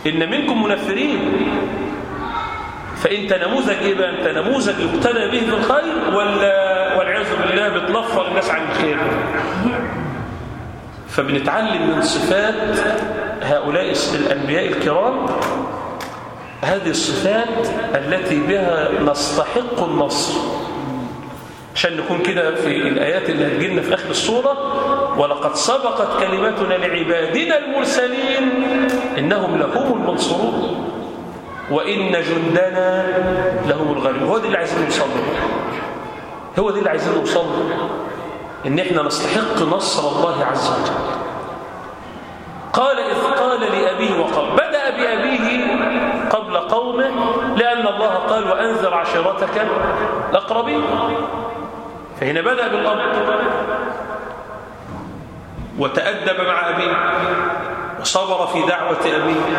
Speaker 1: إن منكم منفرين. فأنت نموذج إيه بقى؟ أنت نموذج يقتدى به في الخير ولا والعياذ بالله بتنفر الناس عن الخير. فبنتعلم من صفات هؤلاء الأنبياء الكرام هذه الصفات التي بها نستحق النصر. عشان نكون كده في الآيات اللي هتجيلنا في آخر السورة ولقد سبقت كلمتنا لعبادنا المرسلين إنهم لهم المنصورون وإن جندنا لهم الغالبون. هو دي اللي عايزين نوصل هو دي اللي عايزين نوصل له إن إحنا نستحق نصر الله عز وجل. قال إذ قال لأبيه وقال بدأ بأبيه قبل قومه لأن الله قال وأنذر عشيرتك الأقربين. فهنا بدأ بالأب وتأدب مع أبيه وصبر في دعوة أبيه.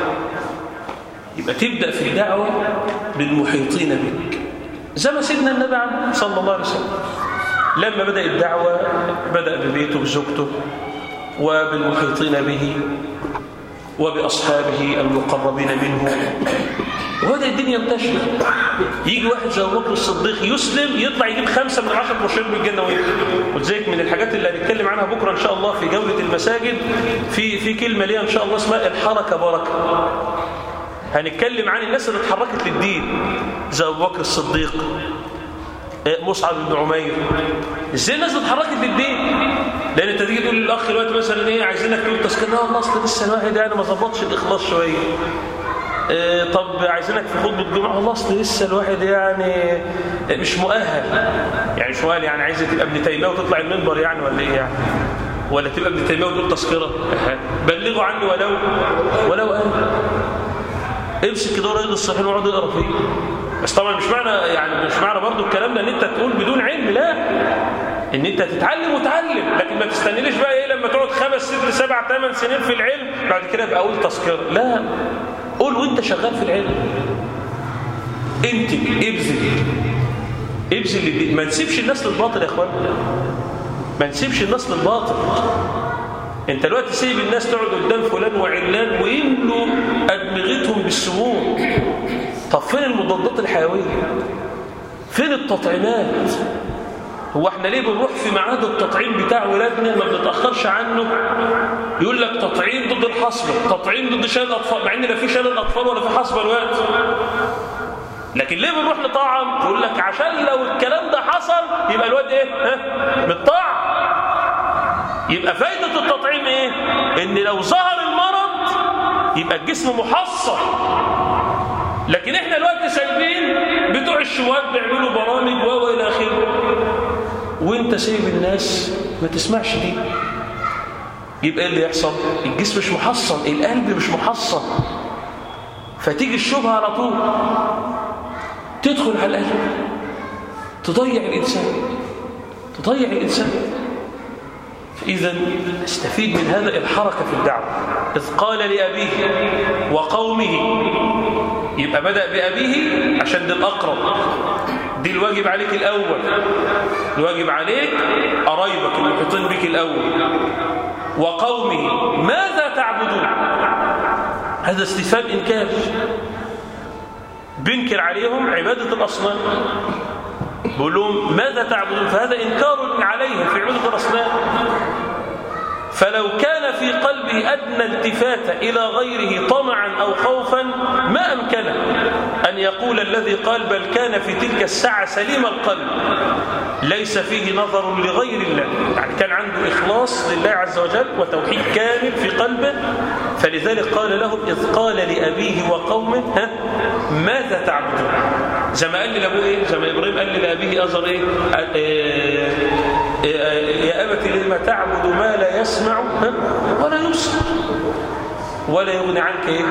Speaker 1: يبقى تبدأ في الدعوة بالمحيطين بك. زي ما سيدنا النبي صلى الله عليه وسلم. لما بدأ الدعوة بدأ ببيته بزوجته وبالمحيطين به وبأصحابه المقربين منه. وهذا الدنيا انتشر يجي واحد زي بكر الصديق يسلم يطلع يجيب خمسة من عشرة مبشرين بالجنة ولذلك من الحاجات اللي هنتكلم عنها بكرة إن شاء الله في جولة المساجد في في كلمة ليها إن شاء الله اسمها الحركة بركة. هنتكلم عن الناس اللي اتحركت للدين زي أبو بكر الصديق مصعب بن عمير. إزاي الناس اتحركت للدين؟ لأن أنت تيجي تقول للأخ دلوقتي مثلا إيه عايزينك تقول تذكرة. لا والله أصل لسه الواحد يعني ما ظبطش الإخلاص شوية. إيه طب عايزينك في خطبة الجمعة. والله أصل لسه الواحد يعني مش مؤهل. يعني مش مؤهل يعني عايز تبقى ابن تيمية وتطلع المنبر يعني ولا إيه يعني؟ ولا تبقى ابن تيمية وتقول تذكرة. بلغوا عني ولو ولو أنا امسك كده رياض الصحيحين واقعد اقرا فيه. بس طبعا مش معنى يعني مش معنى برضو الكلام ده إن أنت تقول بدون علم لا. إن أنت تتعلم وتعلم لكن ما تستنيليش بقى إيه لما تقعد خمس ست سبع ثمان سنين في العلم بعد كده ابقى أقول تذكرة. لا. قول وأنت شغال في العلم. انتج ابذل. ابذل ما نسيبش الناس للباطل يا إخوان. ما نسيبش الناس للباطل. انت دلوقتي سيب الناس تقعد قدام فلان وعلان ويملوا أدمغتهم بالسموم. طب فين المضادات الحيوية؟ فين التطعيمات؟ هو إحنا ليه بنروح في ميعاد التطعيم بتاع ولادنا ما بنتأخرش عنه؟ يقول لك تطعيم ضد الحصبة تطعيم ضد شلل الأطفال مع إن لا في شلل الأطفال ولا في حصبة الوقت لكن ليه بنروح نطعم؟ يقول لك عشان لو الكلام ده حصل يبقى الواد إيه؟ ها؟ متطعم. يبقى فايدة التطعيم إيه؟ إن لو ظهر المرض يبقى الجسم محصن. لكن إحنا الوقت سايبين بتوع الشوات بيعملوا برامج و إلى آخره. وإنت سايب الناس ما تسمعش دي. يبقى إيه اللي يحصل؟ الجسم مش محصن القلب مش محصن. فتيجي الشبهة على طول. تدخل على القلب تضيع الإنسان. تضيع الإنسان. إذا استفيد من هذا الحركة في الدعوة. إذ قال لأبيه وقومه يبقى بدأ بأبيه عشان ده الأقرب. دي الواجب عليك الأول. الواجب عليك قرايبك المحيطين بك الأول. وقومه ماذا تعبدون؟ هذا استفهام إنكار. بنكر عليهم عبادة الأصنام. بقول لهم ماذا تعبدون؟ فهذا إنكار عليهم في عبادة الأصنام فلو كان في قلبه أدنى التفات إلى غيره طمعا أو خوفا ما أمكنه أن يقول الذي قال بل كان في تلك الساعة سليم القلب ليس فيه نظر لغير الله. يعني كان عنده إخلاص لله عز وجل وتوحيد كامل في قلبه. فلذلك قال لهم إذ قال لأبيه وقومه ها ماذا تعبدون؟ زي ما قال لأبوه إيه؟ زي ما إبراهيم قال لأبيه أزر إيه؟ يا أبت لما تعبد ما لا يسمع ولا يبصر. ولا يغني عنك إيه؟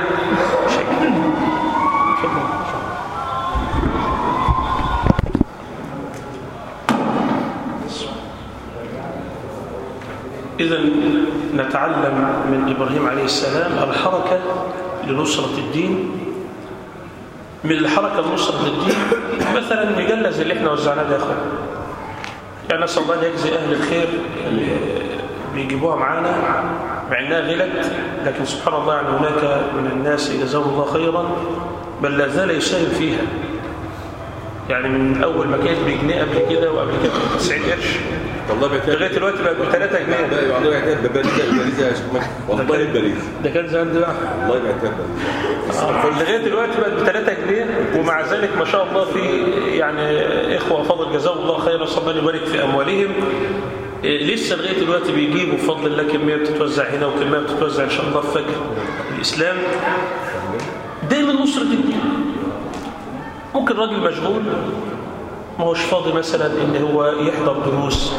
Speaker 1: شيء. إذا نتعلم من إبراهيم عليه السلام الحركة لنصرة الدين. من الحركة لنصرة الدين مثلا مجلز اللي إحنا وزعناه ده يا أخوان. يعني نسأل الله يجزي أهل الخير اللي بيجيبوها معانا. مع انها غلت لكن سبحان الله يعني هناك من الناس جزاهم الله خيرا بل لا زال يساهم فيها. يعني من أول ما كانت بجنيه قبل كده وقبل كده ب 90 قرش.
Speaker 3: والله بيعتبر
Speaker 1: لغاية دلوقتي بقت ب 3 جنيه.
Speaker 3: لا والله بيعتبر ببريزه البريزه يا شيخ والله البريزه
Speaker 1: ده كان زمان ده. بقى
Speaker 3: والله بيعتبر
Speaker 1: آه، لغاية دلوقتي بقت ب 3 جنيه ومع ذلك ما شاء الله في يعني إخوة فضل جزاهم الله خيرا الله يبارك في أموالهم. إيه، لسه لغاية دلوقتي بيجيبوا بفضل الله كمية بتتوزع هنا وكمية بتتوزع إن شاء الله في فجر الإسلام. دايما نصره الدين ممكن راجل مشغول ما هوش فاضي مثلا إن هو يحضر دروس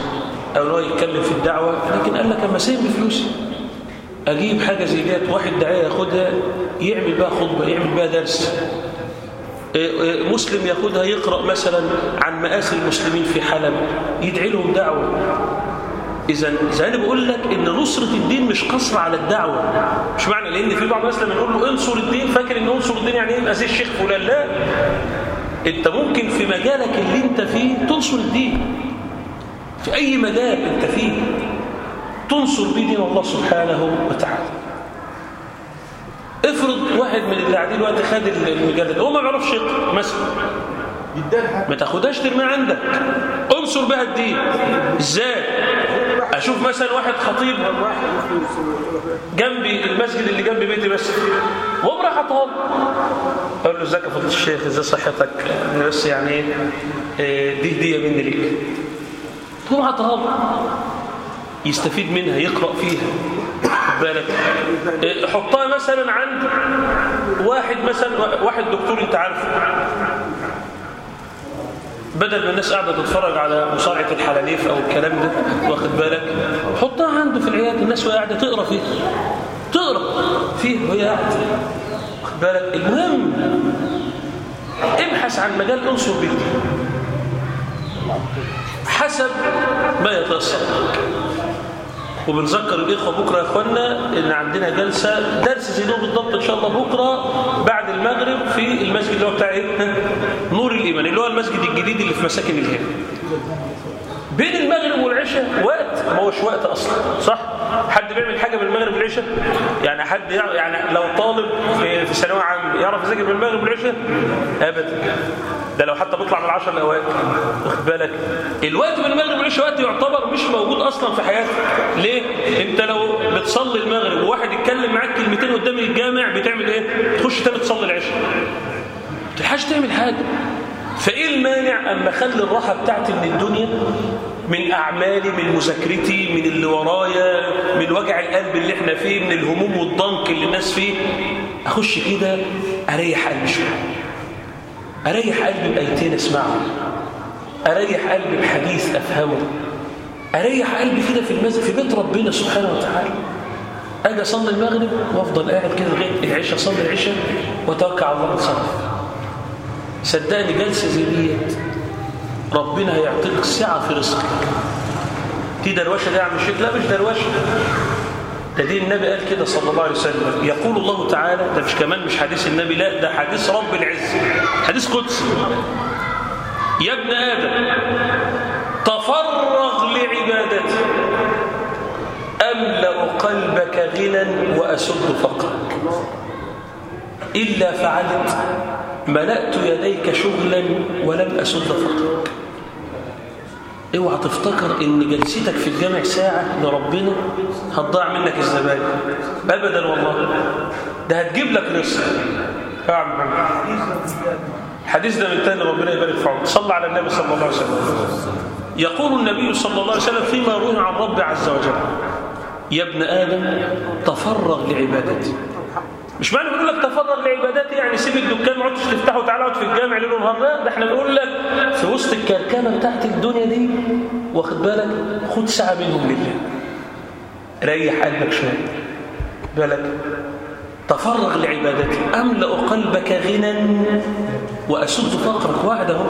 Speaker 1: إن هو يتكلم في الدعوة لكن قال لك أما سيب بفلوسي أجيب حاجة زي ديت واحد داعيه ياخدها يعمل بها خطبة يعمل بها درس. مسلم ياخدها يقرأ مثلا عن مآسي المسلمين في حلب يدعي لهم دعوة. اذا زي أنا بقول لك إن نصرة الدين مش قصر على الدعوة. مش معنى لأن في بعض الناس لما نقول له انصر الدين فاكر إن انصر الدين يعني يبقى زي الشيخ فلان. لا. أنت ممكن في مجالك اللي أنت فيه تنصر الدين. في أي مجال أنت فيه تنصر به دين الله سبحانه وتعالى. افرض واحد من اللي قاعدين دلوقتي خد المجلد. هو ما بيعرفش يقرأ مثلا. ما تاخدهاش ترميها عندك. انصر بها الدين. إزاي؟ أشوف مثلا واحد خطيب جنبي المسجد اللي جنب بيتي بس. وقوم راح أقول له إزيك يا فضيلة الشيخ؟ إزاي صحتك؟ بس يعني إيه؟ إيه، دي هدية مني ليك. تقوم أطهر. يستفيد منها يقرأ فيها. بالك. إيه، حطها مثلا عند واحد مثلا واحد دكتور أنت عارفه. بدل ما الناس قاعدة تتفرج على مصارعة الحلاليف أو الكلام ده واخد بالك؟ حطها عنده في العيادة الناس قاعدة تقرأ فيه. تقرأ فيه وهي قاعدة. واخد بالك؟ المهم ابحث عن مجال انصر به حسب ما يتيسر. وبنذكر الإخوة بكرة يا اخوانا إن عندنا جلسة درس زي ده بالضبط إن شاء الله بكرة بعد المغرب في المسجد اللي هو بتاع إيه؟ نور الإيمان اللي هو المسجد الجديد اللي في مساكن الهند. بين المغرب والعشاء وقت ما هوش وقت أصلا صح؟ حد بيعمل حاجة من المغرب والعشاء؟ يعني حد يع- يعني لو طالب في ثانوية عامة يعرف يذاكر من المغرب والعشاء؟ ابدا. ده لو حتى بيطلع من العشر الاوائل واخد بالك؟ الوقت من المغرب والعشاء وقت يعتبر مش موجود أصلا في حياتك؟ ليه؟ أنت لو بتصلي المغرب وواحد يتكلم معاك كلمتين قدام الجامع بتعمل إيه؟ تخش تاني تصلي العشاء. ما تعمل حاجة. فإيه المانع اما اخلي الراحة بتاعتي من الدنيا من أعمالي من مذاكرتي من اللي ورايا من وجع القلب اللي إحنا فيه من الهموم والضنك اللي الناس فيه؟ أخش كده أريح قلبي شوية. أريح قلبي بآيتين اسمعهم أريح قلبي بحديث أفهمه. أريح قلبي كده في المسجد في بيت ربنا سبحانه وتعالى. أجي أصلي المغرب وأفضل قاعد كده لغاية العشاء أصلي العشاء وأتوكل على الله اتصرف صدقني جلسة زي ديت ربنا هيعطيك سعة في رزقك. دي دروشة ده يا عم الشيخ لا مش دروشة. ده دين النبي قال كده صلى الله عليه وسلم. يقول الله تعالى ده مش كمان مش حديث النبي لا ده حديث رب العزة حديث قدسي يا ابن آدم تفرغ لعبادتي أملأ قلبك غنى وأسد فقرك. إلا فعلت ملأت يديك شغلا ولم أسد فقرك. اوعى تفتكر إن جلستك في الجامع ساعة لربنا هتضيع منك الزبائن ابدا والله. ده هتجيب لك رزق. يا. الحديث ده من تاني ربنا يبارك في عمرك صلى على النبي صلى الله عليه وسلم. يقول النبي صلى الله عليه وسلم فيما روي عن رب عز وجل. يا ابن آدم تفرغ لعبادتي. مش معنى بنقول لك تفرغ لعباداتي يعني سيب الدكان ما تفتحه وتعالى اقعد في الجامع ليل ونهار. ده إحنا بنقول لك في وسط الكركبه بتاعت الدنيا دي واخد بالك؟ خد ساعة منهم لله ريح قلبك شوية. بالك؟ تفرغ لعبادتي. أملأ قلبك غنى واسد فقرك. وعد أهو.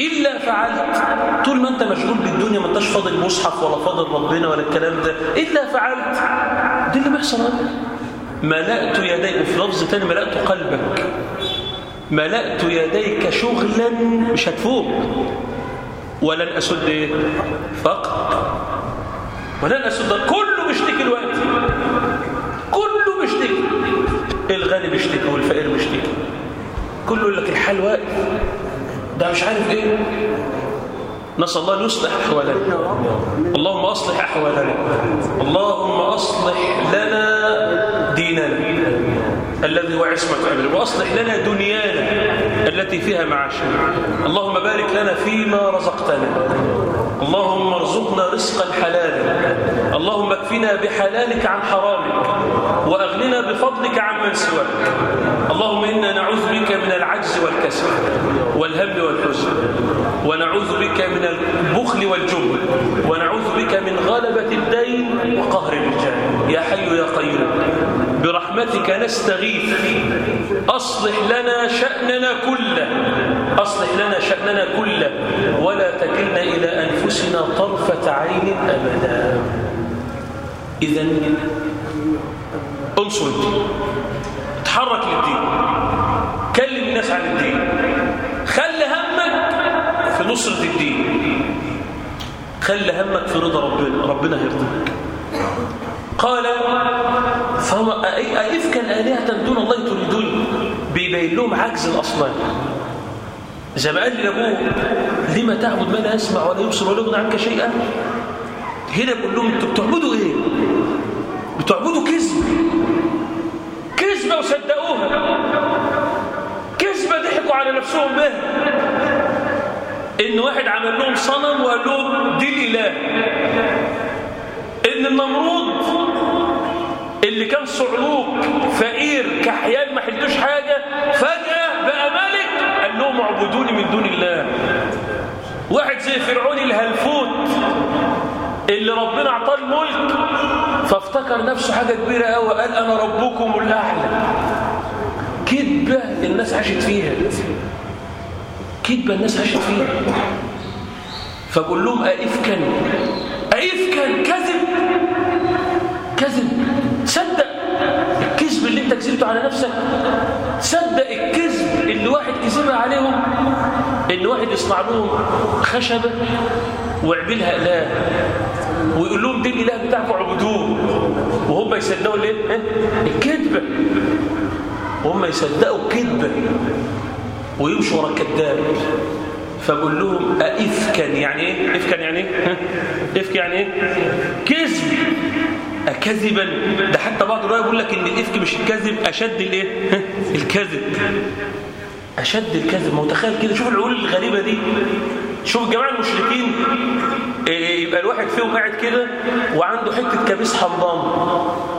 Speaker 1: إلا فعلت. طول ما أنت مشغول بالدنيا ما أنتش فاضل مصحف ولا فاضل ربنا ولا الكلام ده. إلا فعلت. ده اللي بيحصل. ملأت يديك وفي لفظ تاني ملأت قلبك. ملأت يديك شغلا مش هتفوق. ولن أسد إيه؟ فقط. ولن أسد كله بيشتكي الوقت. كله بيشتكي. الغني بيشتكي والفقير بيشتكي. كله يقول لك الحال واقف. ده مش عارف إيه نسأل الله أن يصلح أحوالنا. اللهم أصلح أحوالنا. اللهم أصلح لنا ديننا. الذي هو عصمة أمرنا وأصلح لنا دنيانا التي فيها معاشنا. اللهم بارك لنا فيما رزقتنا. اللهم ارزقنا رزقا حلالا. اللهم اكفنا بحلالك عن حرامك وأغننا بفضلك عمن سواك. اللهم إنا نعوذ بك من العجز والكسل والهم والحزن ونعوذ بك من البخل والجبن ونعوذ بك من غلبة الدين وقهر الرجال يا حي يا قيوم. برحمتك نستغيث. أصلح لنا شأننا كله. أصلح لنا شأننا كله. ولا تكلنا إلى أنفسنا طرفة عين أبدا. إذا انصر الدين. اتحرك للدين. كلم الناس عن الدين. خلي همك في نصرة الدين. خلي همك في رضا ربنا. ربنا هيرضيك قال فهم أئفكا آلهة دون الله تريدون؟ بيبين لهم عجز الأصنام. زي ما قال لأبوه لما تعبد ما لا يسمع ولا يبصر ولا يغني عنك شيئا؟ هنا بيقول لهم أنتوا بتعبدوا إيه؟ بتعبدوا كذب. كذبة وصدقوها. كذبة ضحكوا على نفسهم بها إن واحد عمل لهم صنم وقال لهم دي الإله. إن النمرود اللي كان صعلوك فقير كحيان ما حلتوش حاجة فجأة بقى ملك قال لهم اعبدوني من دون الله. واحد زي فرعون الهلفوت اللي ربنا أعطاه الملك فافتكر نفسه حاجة كبيرة قوي قال أنا ربكم الأعلى. كذبة الناس عاشت فيها. كذبة الناس عاشت فيها. فبقول لهم أئفكا أئفكا كذب كذب. انت كذبته على نفسك. صدق الكذب اللي واحد كذبها عليهم ان واحد يصنع لهم خشبة ويعملها إله ويقول لهم دي الإله بتاعكم اعبدوه. وهم يصدقوا الايه الكذبة. وهم يصدقوا الكذبة ويمشوا ورا الكذاب. فبقول لهم أئفكا يعني إيه؟ افكا يعني إيه؟ افك يعني إيه؟ كذب. أكذبا ده حتى بعض الرواية يقول لك إن الإفك مش الكذب أشد الإيه؟ الكذب أشد الكذب ما متخيل كده شوف العقول الغريبة دي. شوف الجماعة المشركين يبقى الواحد فيهم قاعد كده وعنده حتة كبيس حمضان.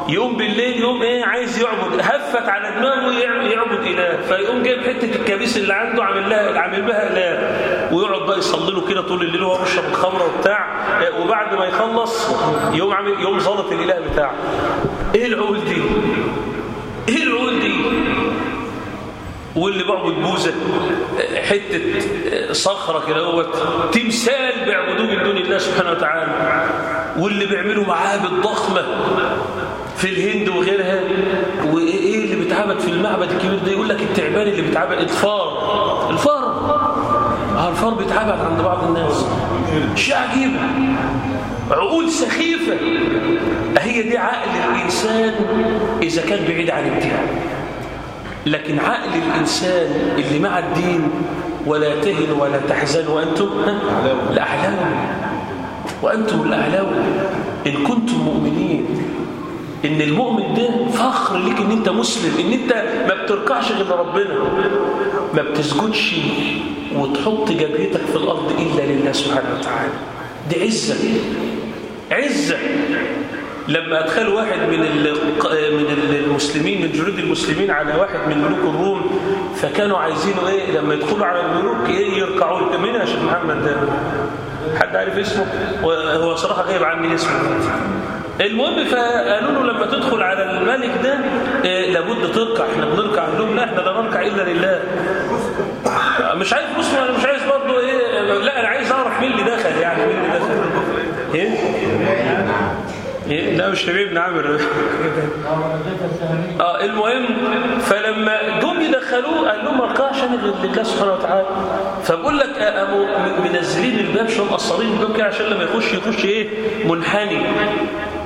Speaker 1: يقوم بالليل يقوم إيه عايز يعبد هفت على دماغه يعبد إله. فيقوم جايب حتة الكبيس اللي عنده عامل لها عامل بها إله. ويقعد بقى يصلي له كده طول الليل وهو بيشرب الخمره وبتاع. وبعد ما يخلص يقوم عامل يقوم ظابط الإله بتاعه. إيه العقول دي إيه العقول دي واللي بيعبد بوزة حتة صخرة كده هو تمثال بيعبدوه من دون الله سبحانه وتعالى. واللي بيعملوا معابد ضخمة في الهند وغيرها وإيه اللي بيتعبد في المعبد الكبير ده؟ يقول لك التعبان اللي بيتعبد الفار. الفار. آه الفار بيتعبد عند بعض الناس. شيء عجيب عقول سخيفة. هي دي عقل الإنسان إذا كان بعيد عن الدين لكن عقل الإنسان اللي مع الدين ولا تهن ولا تحزن وأنتم؟ الأعلام. وأنتم الأعلام. إن كنتم مؤمنين إن المؤمن ده فخر ليك إن أنت مسلم إن أنت ما بتركعش غير لربنا ما بتسجدش وتحط جبهتك في الأرض إلا لله سبحانه وتعالى. دي عزة. عزة. لما أدخل واحد من من المسلمين من جنود المسلمين على واحد من ملوك الروم فكانوا عايزينه إيه؟ لما يدخلوا على الملوك إيه؟ يركعوا. له مين يا شيخ محمد؟ ده حد عارف اسمه؟ هو صراحة غايب عني اسمه. المهم فقالوا له لما تدخل على الملك ده إيه؟ لابد تركع. إحنا بنركع. لهم لا إحنا لا نركع إلا لله. مش عايز مسلم أنا مش عايز برضه إيه؟ لا أنا عايز أعرف مين اللي دخل يعني مين اللي دخل؟ إيه؟ إيه؟ لا مش ربيع بن عامر. آه المهم فلما جم يدخلوه قال لهم اركع عشان لله سبحانه وتعالى. فبقول لك قاموا منزلين الباب شو مقصرين؟ الباب كده عشان لما يخش يخش إيه؟ منحني.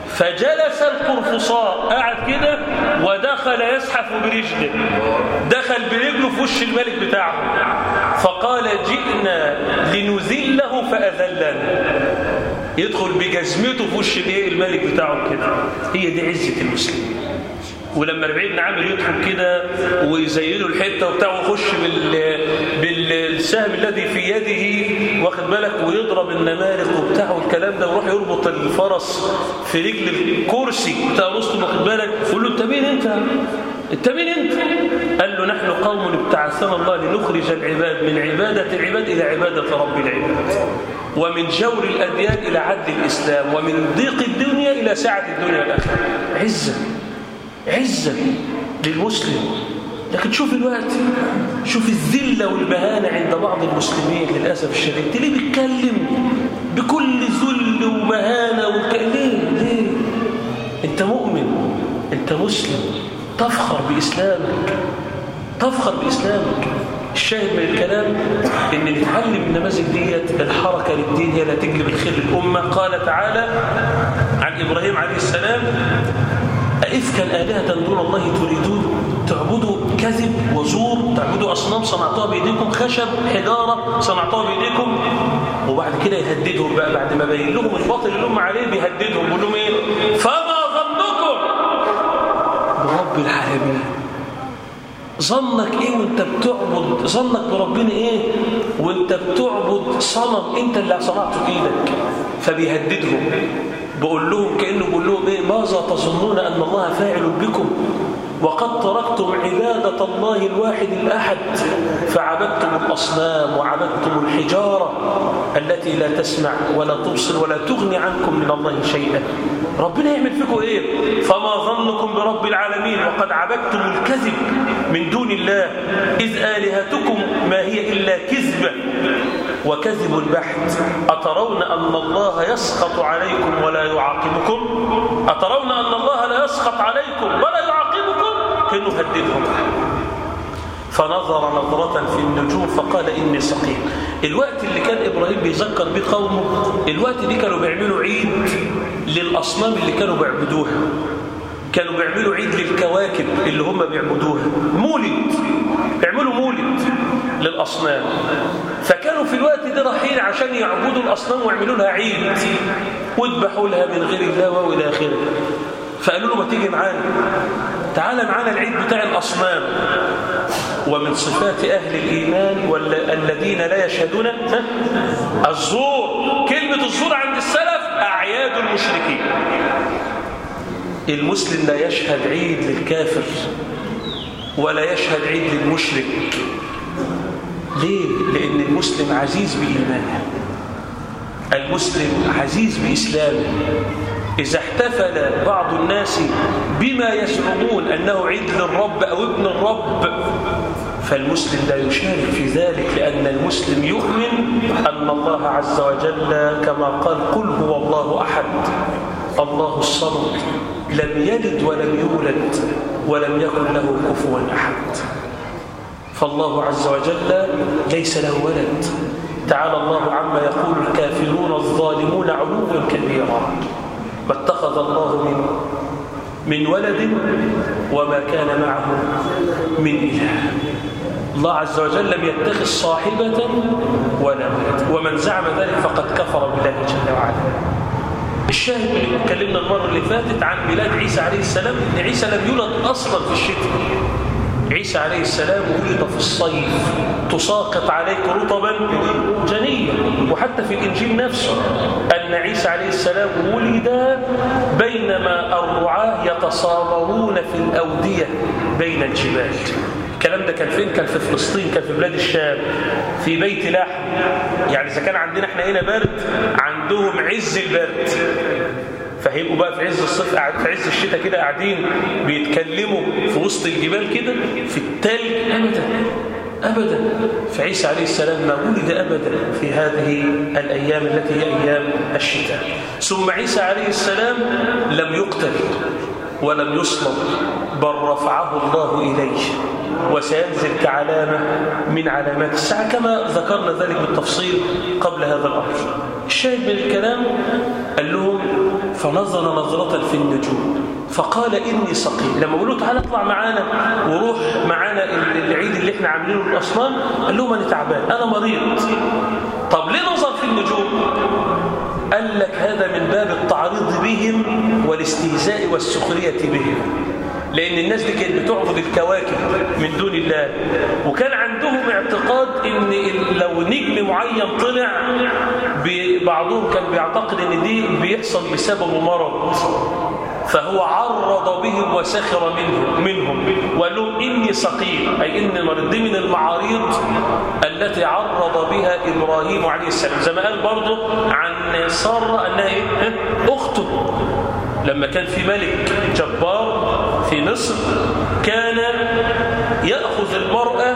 Speaker 1: فجلس القرفصاء قاعد كده ودخل يزحف برجله. دخل برجله في وش الملك بتاعه. فقال جئنا لنذله فأذلنا. يدخل بجزمته في وش الايه الملك بتاعه كده هي دي عزة المسلمين ولما ربيع بن عامر يدخل كده ويزينوا الحتة وبتاع ويخش بال بالسهم الذي في يده واخد بالك ويضرب النمارق وبتاع والكلام ده ويروح يربط الفرس في رجل الكرسي بتاع رستم واخد بالك يقول له انت مين أنت؟ انت مين أنت؟ قوم ابتعثنا الله لنخرج العباد من عبادة العباد إلى عبادة رب العباد. ومن جور الأديان إلى عدل الإسلام ومن ضيق الدنيا إلى سعه الدنيا والاخره عزه عزة للمسلم. لكن شوف الوقت شوف الذلة والمهانة عند بعض المسلمين للأسف الشديد. ليه بيتكلم بكل ذل ومهانة والكلام ليه ليه؟ أنت مؤمن أنت مسلم تفخر بإسلامك. تفخر بإسلامك الشاهد من الكلام إن نتعلم النماذج ديت الحركة للدين هي لا تجلب الخير للأمة. قال تعالى عن إبراهيم عليه السلام أئفكا آلهة دون الله تريدون؟ تعبدوا كذب وزور تعبدوا أصنام صنعتوها بإيديكم خشب حجارة صنعتوها بإيديكم. وبعد كده يهددهم بقى بعد ما بين لهم الباطل اللي هم عليه بيهددهم. بيقول لهم إيه؟ فما ظنكم؟ برب العالمين. ظنك إيه وإنت بتعبد؟ ظنك بربنا إيه وإنت بتعبد صنم أنت اللي صنعته بايدك فبيهددهم. بقول لهم كأنه بقول لهم إيه؟ ماذا تظنون أن الله فاعل بكم؟ وقد تركتم عبادة الله الواحد الأحد فعبدتم الأصنام وعبدتم الحجارة التي لا تسمع ولا تبصر ولا تغني عنكم من الله شيئا. ربنا يعمل فيكم إيه؟ فما ظنكم برب العالمين وقد عبدتم الكذب من دون الله إذ آلهتكم ما هي إلا كذبة وكذب البحث أترون أن الله يسخط عليكم ولا يعاقبكم؟ أترون أن الله لا يسخط عليكم ولا يعاقبكم؟ كأنه هددهم فنظر نظرة في النجوم فقال إني سقيم. الوقت اللي كان إبراهيم بيذكر بيه قومه الوقت دي كانوا بيعملوا عيد للأصنام اللي كانوا بيعبدوها. كانوا بيعملوا عيد للكواكب اللي هم بيعبدوها. مولد. بيعملوا مولد للأصنام. فكانوا في الوقت ده رايحين عشان يعبدوا الأصنام ويعملوا لها عيد. واذبحوا لها من غير الله وإلى آخره فقالوا له ما تيجي معانا. تعال معانا العيد بتاع الأصنام. ومن صفات أهل الإيمان والذين لا يشهدون الزور. كلمة الزور عند السلف أعياد المشركين. المسلم لا يشهد عيد للكافر ولا يشهد عيد للمشرك. ليه؟ لأن المسلم عزيز بإيمانه. المسلم عزيز بإسلامه. إذا احتفل بعض الناس بما يزعمون أنه عيد للرب أو ابن الرب فالمسلم لا يشارك في ذلك لأن المسلم يؤمن أن الله عز وجل كما قال قل هو الله أحد الله الصمد. لم يلد ولم يولد ولم يكن له كفوا أحد. فالله عز وجل ليس له ولد. تعالى الله عما يقول الكافرون الظالمون علوا كبيرا. ما اتخذ الله من من ولد وما كان معه من إله. الله عز وجل لم يتخذ صاحبة ولا ولد. ومن زعم ذلك فقد كفر بالله جل وعلا. الشاهد اللي اتكلمنا المرة اللي فاتت عن ميلاد عيسى عليه السلام إن عيسى لم يولد أصلا في الشتاء. عيسى عليه السلام ولد في الصيف. تساقط عليك رطبا جنيا. وحتى في الإنجيل نفسه أن عيسى عليه السلام ولد بينما الرعاة يتصامرون في الأودية بين الجبال. الكلام ده كان فين؟ كان في فلسطين كان في بلاد الشام في بيت لحم. يعني إذا كان عندنا إحنا هنا برد عندهم عز البرد. فهيبقوا بقى في عز الصيف في عز الشتاء كده قاعدين بيتكلموا في وسط الجبال كده في التلج. ابدا ابدا. فعيسى عليه السلام ما ولد ابدا في هذه الأيام التي هي أيام الشتاء. ثم عيسى عليه السلام لم يقتل ولم يصلب بل رفعه الله إليه. وسينزل كعلامة من علامات الساعة كما ذكرنا ذلك بالتفصيل قبل هذا الأمر. الشاهد من الكلام قال لهم فنظر نظرة في النجوم فقال إني سقيم لما قالوا تعالى اطلع معانا وروح معانا العيد اللي إحنا عاملينه للأصنام قال لهم أنا تعبان أنا مريض. طب ليه نظر في النجوم؟ قال لك هذا من باب التعريض بهم والاستهزاء والسخرية بهم. لأن الناس دي كانت بتعبد الكواكب من دون الله. وكان عندهم اعتقاد إن لو نجم معين طلع بعضهم كان بيعتقد إن دي بيحصل بسبب مرض. فهو عرض بهم وسخر منهم منهم. وقال لهم إني سقيم أي إن مرض من المعاريض التي عرض بها إبراهيم عليه السلام. زي ما قال برضه عن سارة أنها إيه؟ أخته. لما كان في ملك جبار في مصر كان يأخذ المرأة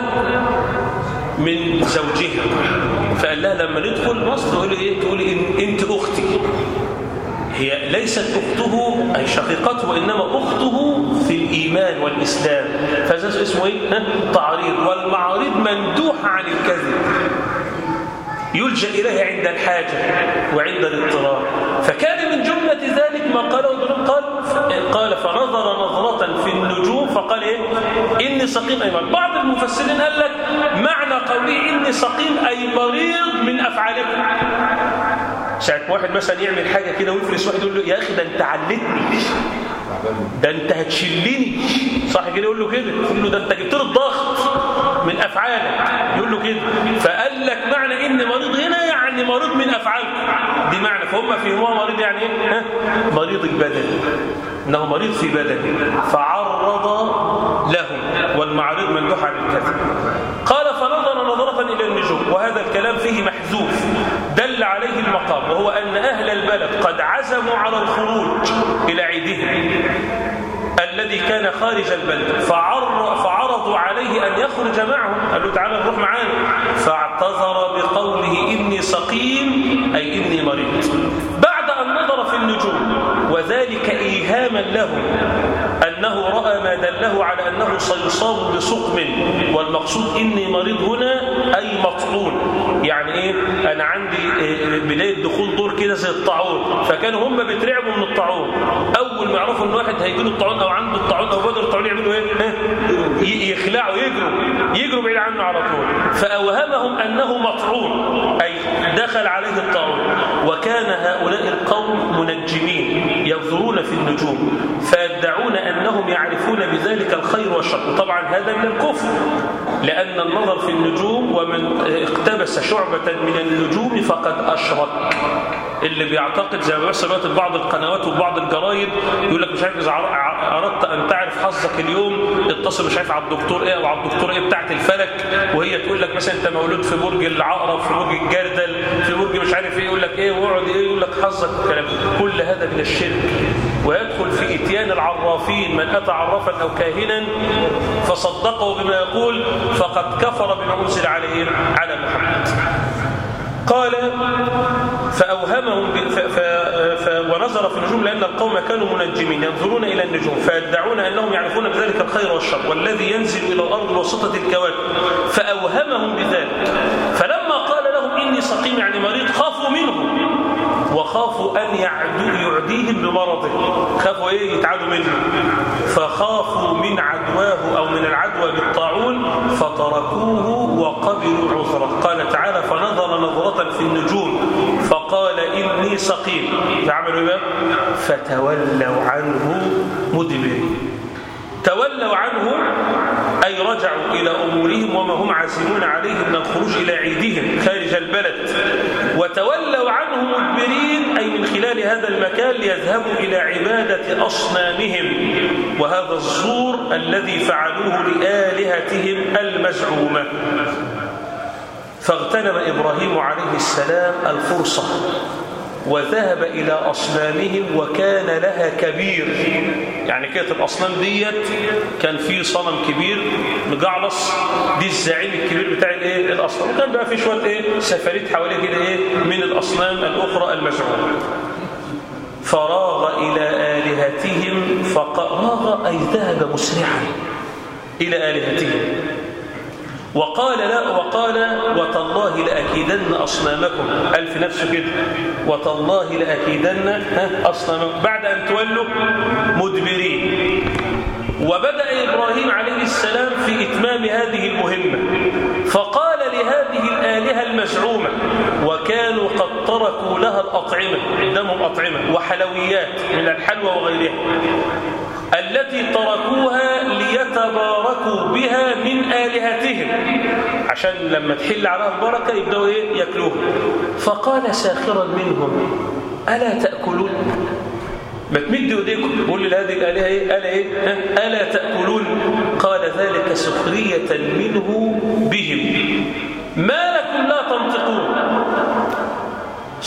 Speaker 1: من زوجها. فقال لها لما ندخل مصر تقول إيه؟ تقول إن أنت أختي. هي ليست أخته أي شقيقته وإنما أخته في الإيمان والإسلام. فهذا اسمه إيه؟ تعريض والمعاريض مندوحة عن الكذب. يلجأ اليه عند الحاجة وعند الاضطرار. فكان من جملة ذلك ما قاله ابن قال قال فنظر نظرة في النجوم فقال إيه؟ إني سقيم ايمن بعض المفسرين قال لك معنى قوله إني سقيم أي مريض من أفعالكم. ساعة واحد مثلا يعمل حاجة كده ويفرس واحد يقول له يا أخي ده أنت علتني ده أنت هتشلني. صح كده؟ يقول له كده. يقول له ده أنت جبت لي الضغط. من أفعالك. يقول له كده. فقال لك معنى إن مريض هنا يعني مريض من افعالكم دي معنى. فهم فهموها مريض يعني ها؟ مريض البدن إنه مريض في بدنه فعرض لهم والمعرض مندوح عن الكذب. قال فنظر نظرة إلى النجوم. وهذا الكلام فيه محذوف. دل عليه المقام. وهو أن أهل البلد قد عزموا على الخروج إلى عيدهم. الذي كان خارج البلد. فعر فعرضوا عليه أن يخرج معهم. قالوا تعالى نروح معانا. فاعتذر بقوله إني سقيم أي إني مريض. بعد أن نظر في النجوم وذلك إيهاما له أنه رأى ما دله على أنه سيصاب بسقم والمقصود إني مريض هنا أي مطعون يعني إيه؟ أنا عندي إيه بداية دخول دور كده زي الطاعون. فكانوا هم بيترعبوا من الطاعون. أول ما يعرفوا إن واحد هيجي له الطاعون أو عنده الطاعون أو بدر الطاعون يعملوا إيه؟ يخلعوا يجروا. يجروا بعيد عنه على طول. فأوهمهم أنه مطعون. أي دخل عليه الطاعون. وكان هؤلاء القوم منجمين ينظرون في النجوم فيدعون أنهم يعرفون بذلك الخير والشر. طبعا هذا من الكفر. لأن النظر في النجوم ومن اقتبس شعبة من النجوم فقد أشرك. اللي بيعتقد زي ما بيحصل دلوقتي في بعض القنوات وبعض الجرايد يقول لك مش عارف إذا أردت أن تعرف حظك اليوم اتصل مش عارف على الدكتور إيه أو على الدكتوره إيه بتاعت الفلك وهي تقول لك مثلا أنت مولود في برج العقرب في برج الجردل في برج مش عارف إيه يقول لك إيه واقعد إيه يقول لك حظك الكلام كل هذا من الشرك. ويدخل في إتيان العرافين من أتى عرافا أو كاهنا فصدقه بما يقول فقد كفر بما أنزل عليه على محمد. قال فأوهمهم. ونظر في النجوم لأن القوم كانوا منجمين ينظرون إلى النجوم فيدعون أنهم يعرفون بذلك الخير والشر والذي ينزل إلى الأرض بواسطة الكواكب فأوهمهم بذلك. فلما قال لهم إني سقيم يعني مريض خافوا منه وخافوا أن يعديهم بمرضه. خافوا إيه؟ يتعادوا منه. فخافوا من عدواه أو من العدوى بالطاعون فتركوه وقبلوا عذره. قال تعالى فنظر نظرة في النجوم. فقال إني سقيم. فعملوا إيه فتولوا عنه مدبرين. تولوا عنه أي رجعوا إلى أمورهم وما هم عازمون عليه من الخروج إلى عيدهم خارج البلد. وتولوا عنه مدبرين أي من خلال هذا المكان ليذهبوا إلى عبادة أصنامهم. وهذا الزور الذي فعلوه لآلهتهم المزعومة. فاغتنم إبراهيم عليه السلام الفرصة وذهب إلى أصنامهم وكان لها كبير. يعني كانت الأصنام ديت كان في صنم كبير مجعلص دي الزعيم الكبير بتاع الإيه؟ الأصنام. وكان بقى في شوية إيه؟ سفاريت حواليه كده إيه؟ من الأصنام الأخرى المزعومة فراغ إلى آلهتهم فراغ أي ذهب مسرعا إلى آلهتهم. وقال لا وقال وتالله لأكيدن أصنامكم. قال في نفسه كده. وتالله لأكيدن أصنامكم. بعد أن تولوا مدبرين. وبدأ إبراهيم عليه السلام في إتمام هذه المهمة. فقال لهذه الآلهة المزعومة وكانوا قد تركوا لها الأطعمة عندهم أطعمة وحلويات من الحلوى وغيرها. التي تركوها ليتباركوا بها من آلهتهم. عشان لما تحل عليها البركة يبدأوا إيه؟ يأكلوها. فقال ساخرا منهم ألا تأكلون؟ ما تمدوا ايديكم قول لهذه الآلهة إيه؟ ألا إيه؟ ألا تأكلون؟ قال ذلك سخرية منه بهم. ما لكم لا تنطقون.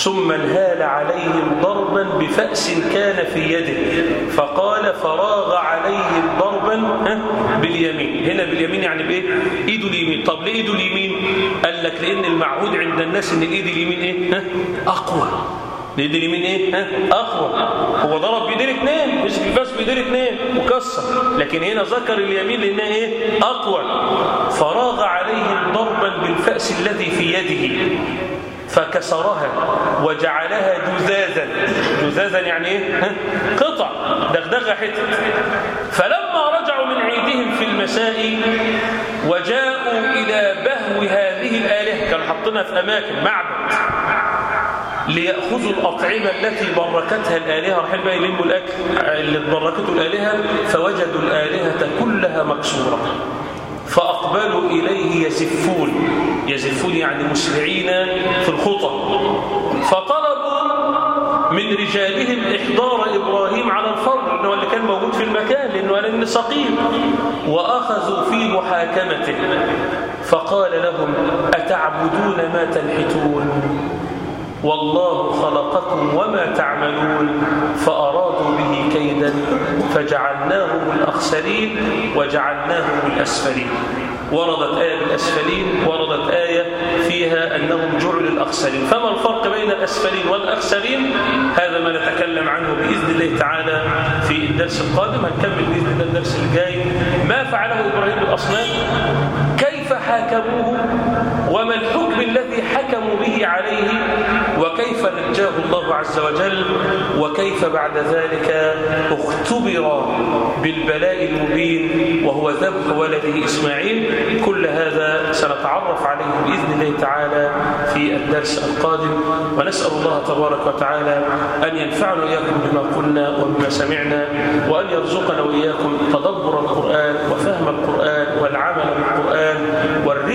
Speaker 1: ثم انهال عليهم ضربا بفأس كان في يده. فقال فراغ عليهم ضربا باليمين. هنا باليمين يعني بإيه؟ ايده اليمين. طب ليه ايده اليمين؟ قال لك لأن المعهود عند الناس إن الإيد اليمين ها؟ أقوى. الإيد اليمين ها؟ أقوى. هو ضرب بايدين اثنين مش بس بايدين اثنين وكسر. لكن هنا ذكر اليمين لأنها إيه؟ أقوى. فراغ عليهم ضربا بالفأس الذي في يده. فكسرها وجعلها جزازا. جزازا يعني إيه؟ قطع دغدغة حتة فلما رجعوا من عيدهم في المساء وجاءوا إلى بهو هذه الآلهة. كانوا حاطينها في أماكن معبد ليأخذوا الأطعمة التي بركتها الآلهة. راح بقى يلموا الأكل اللي بركته الآلهة فوجدوا الآلهة كلها مكسورة. فأقبلوا إليه يزفون. يزفون يعني مسرعين في الخطى. فطلبوا من رجالهم إحضار إبراهيم على الفور لأنه اللي كان موجود في المكان لأنه إن سقيم وأخذوا في محاكمته. فقال لهم أتعبدون ما تنحتون؟ والله خلقكم وما تعملون فأرادوا به كيدا فجعلناهم الأخسرين وجعلناهم الأسفلين. وردت آية بالأسفلين وردت آية فيها أنهم جعلوا الأخسرين. فما الفرق بين الأسفلين والأخسرين؟ هذا ما نتكلم عنه بإذن الله تعالى في الدرس القادم. هنكمل بإذن الله الدرس الجاي. ما فعله إبراهيم بالأصنام كيف حاكموه؟ وما الحكم الذي حكموا به عليه وكيف نجاه الله عز وجل وكيف بعد ذلك اختبر بالبلاء المبين وهو ذبح ولده إسماعيل. كل هذا سنتعرف عليه بإذن الله تعالى في الدرس القادم. ونسأل الله تبارك وتعالى أن ينفعنا وإياكم بما قلنا وبما سمعنا وأن يرزقنا وإياكم تدبر القرآن وفهم القرآن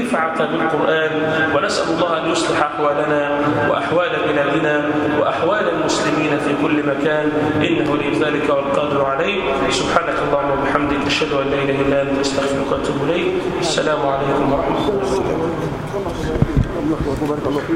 Speaker 1: والرفعة بالقرآن ونسأل الله أن يصلح أحوالنا وأحوال بلادنا وأحوال المسلمين في كل مكان. إنه لذلك والقادر عليه. سبحانك اللهم وبحمدك أشهد أن لا إله إلا أنت أستغفرك وأتوب إليك. السلام عليكم ورحمة الله وبركاته.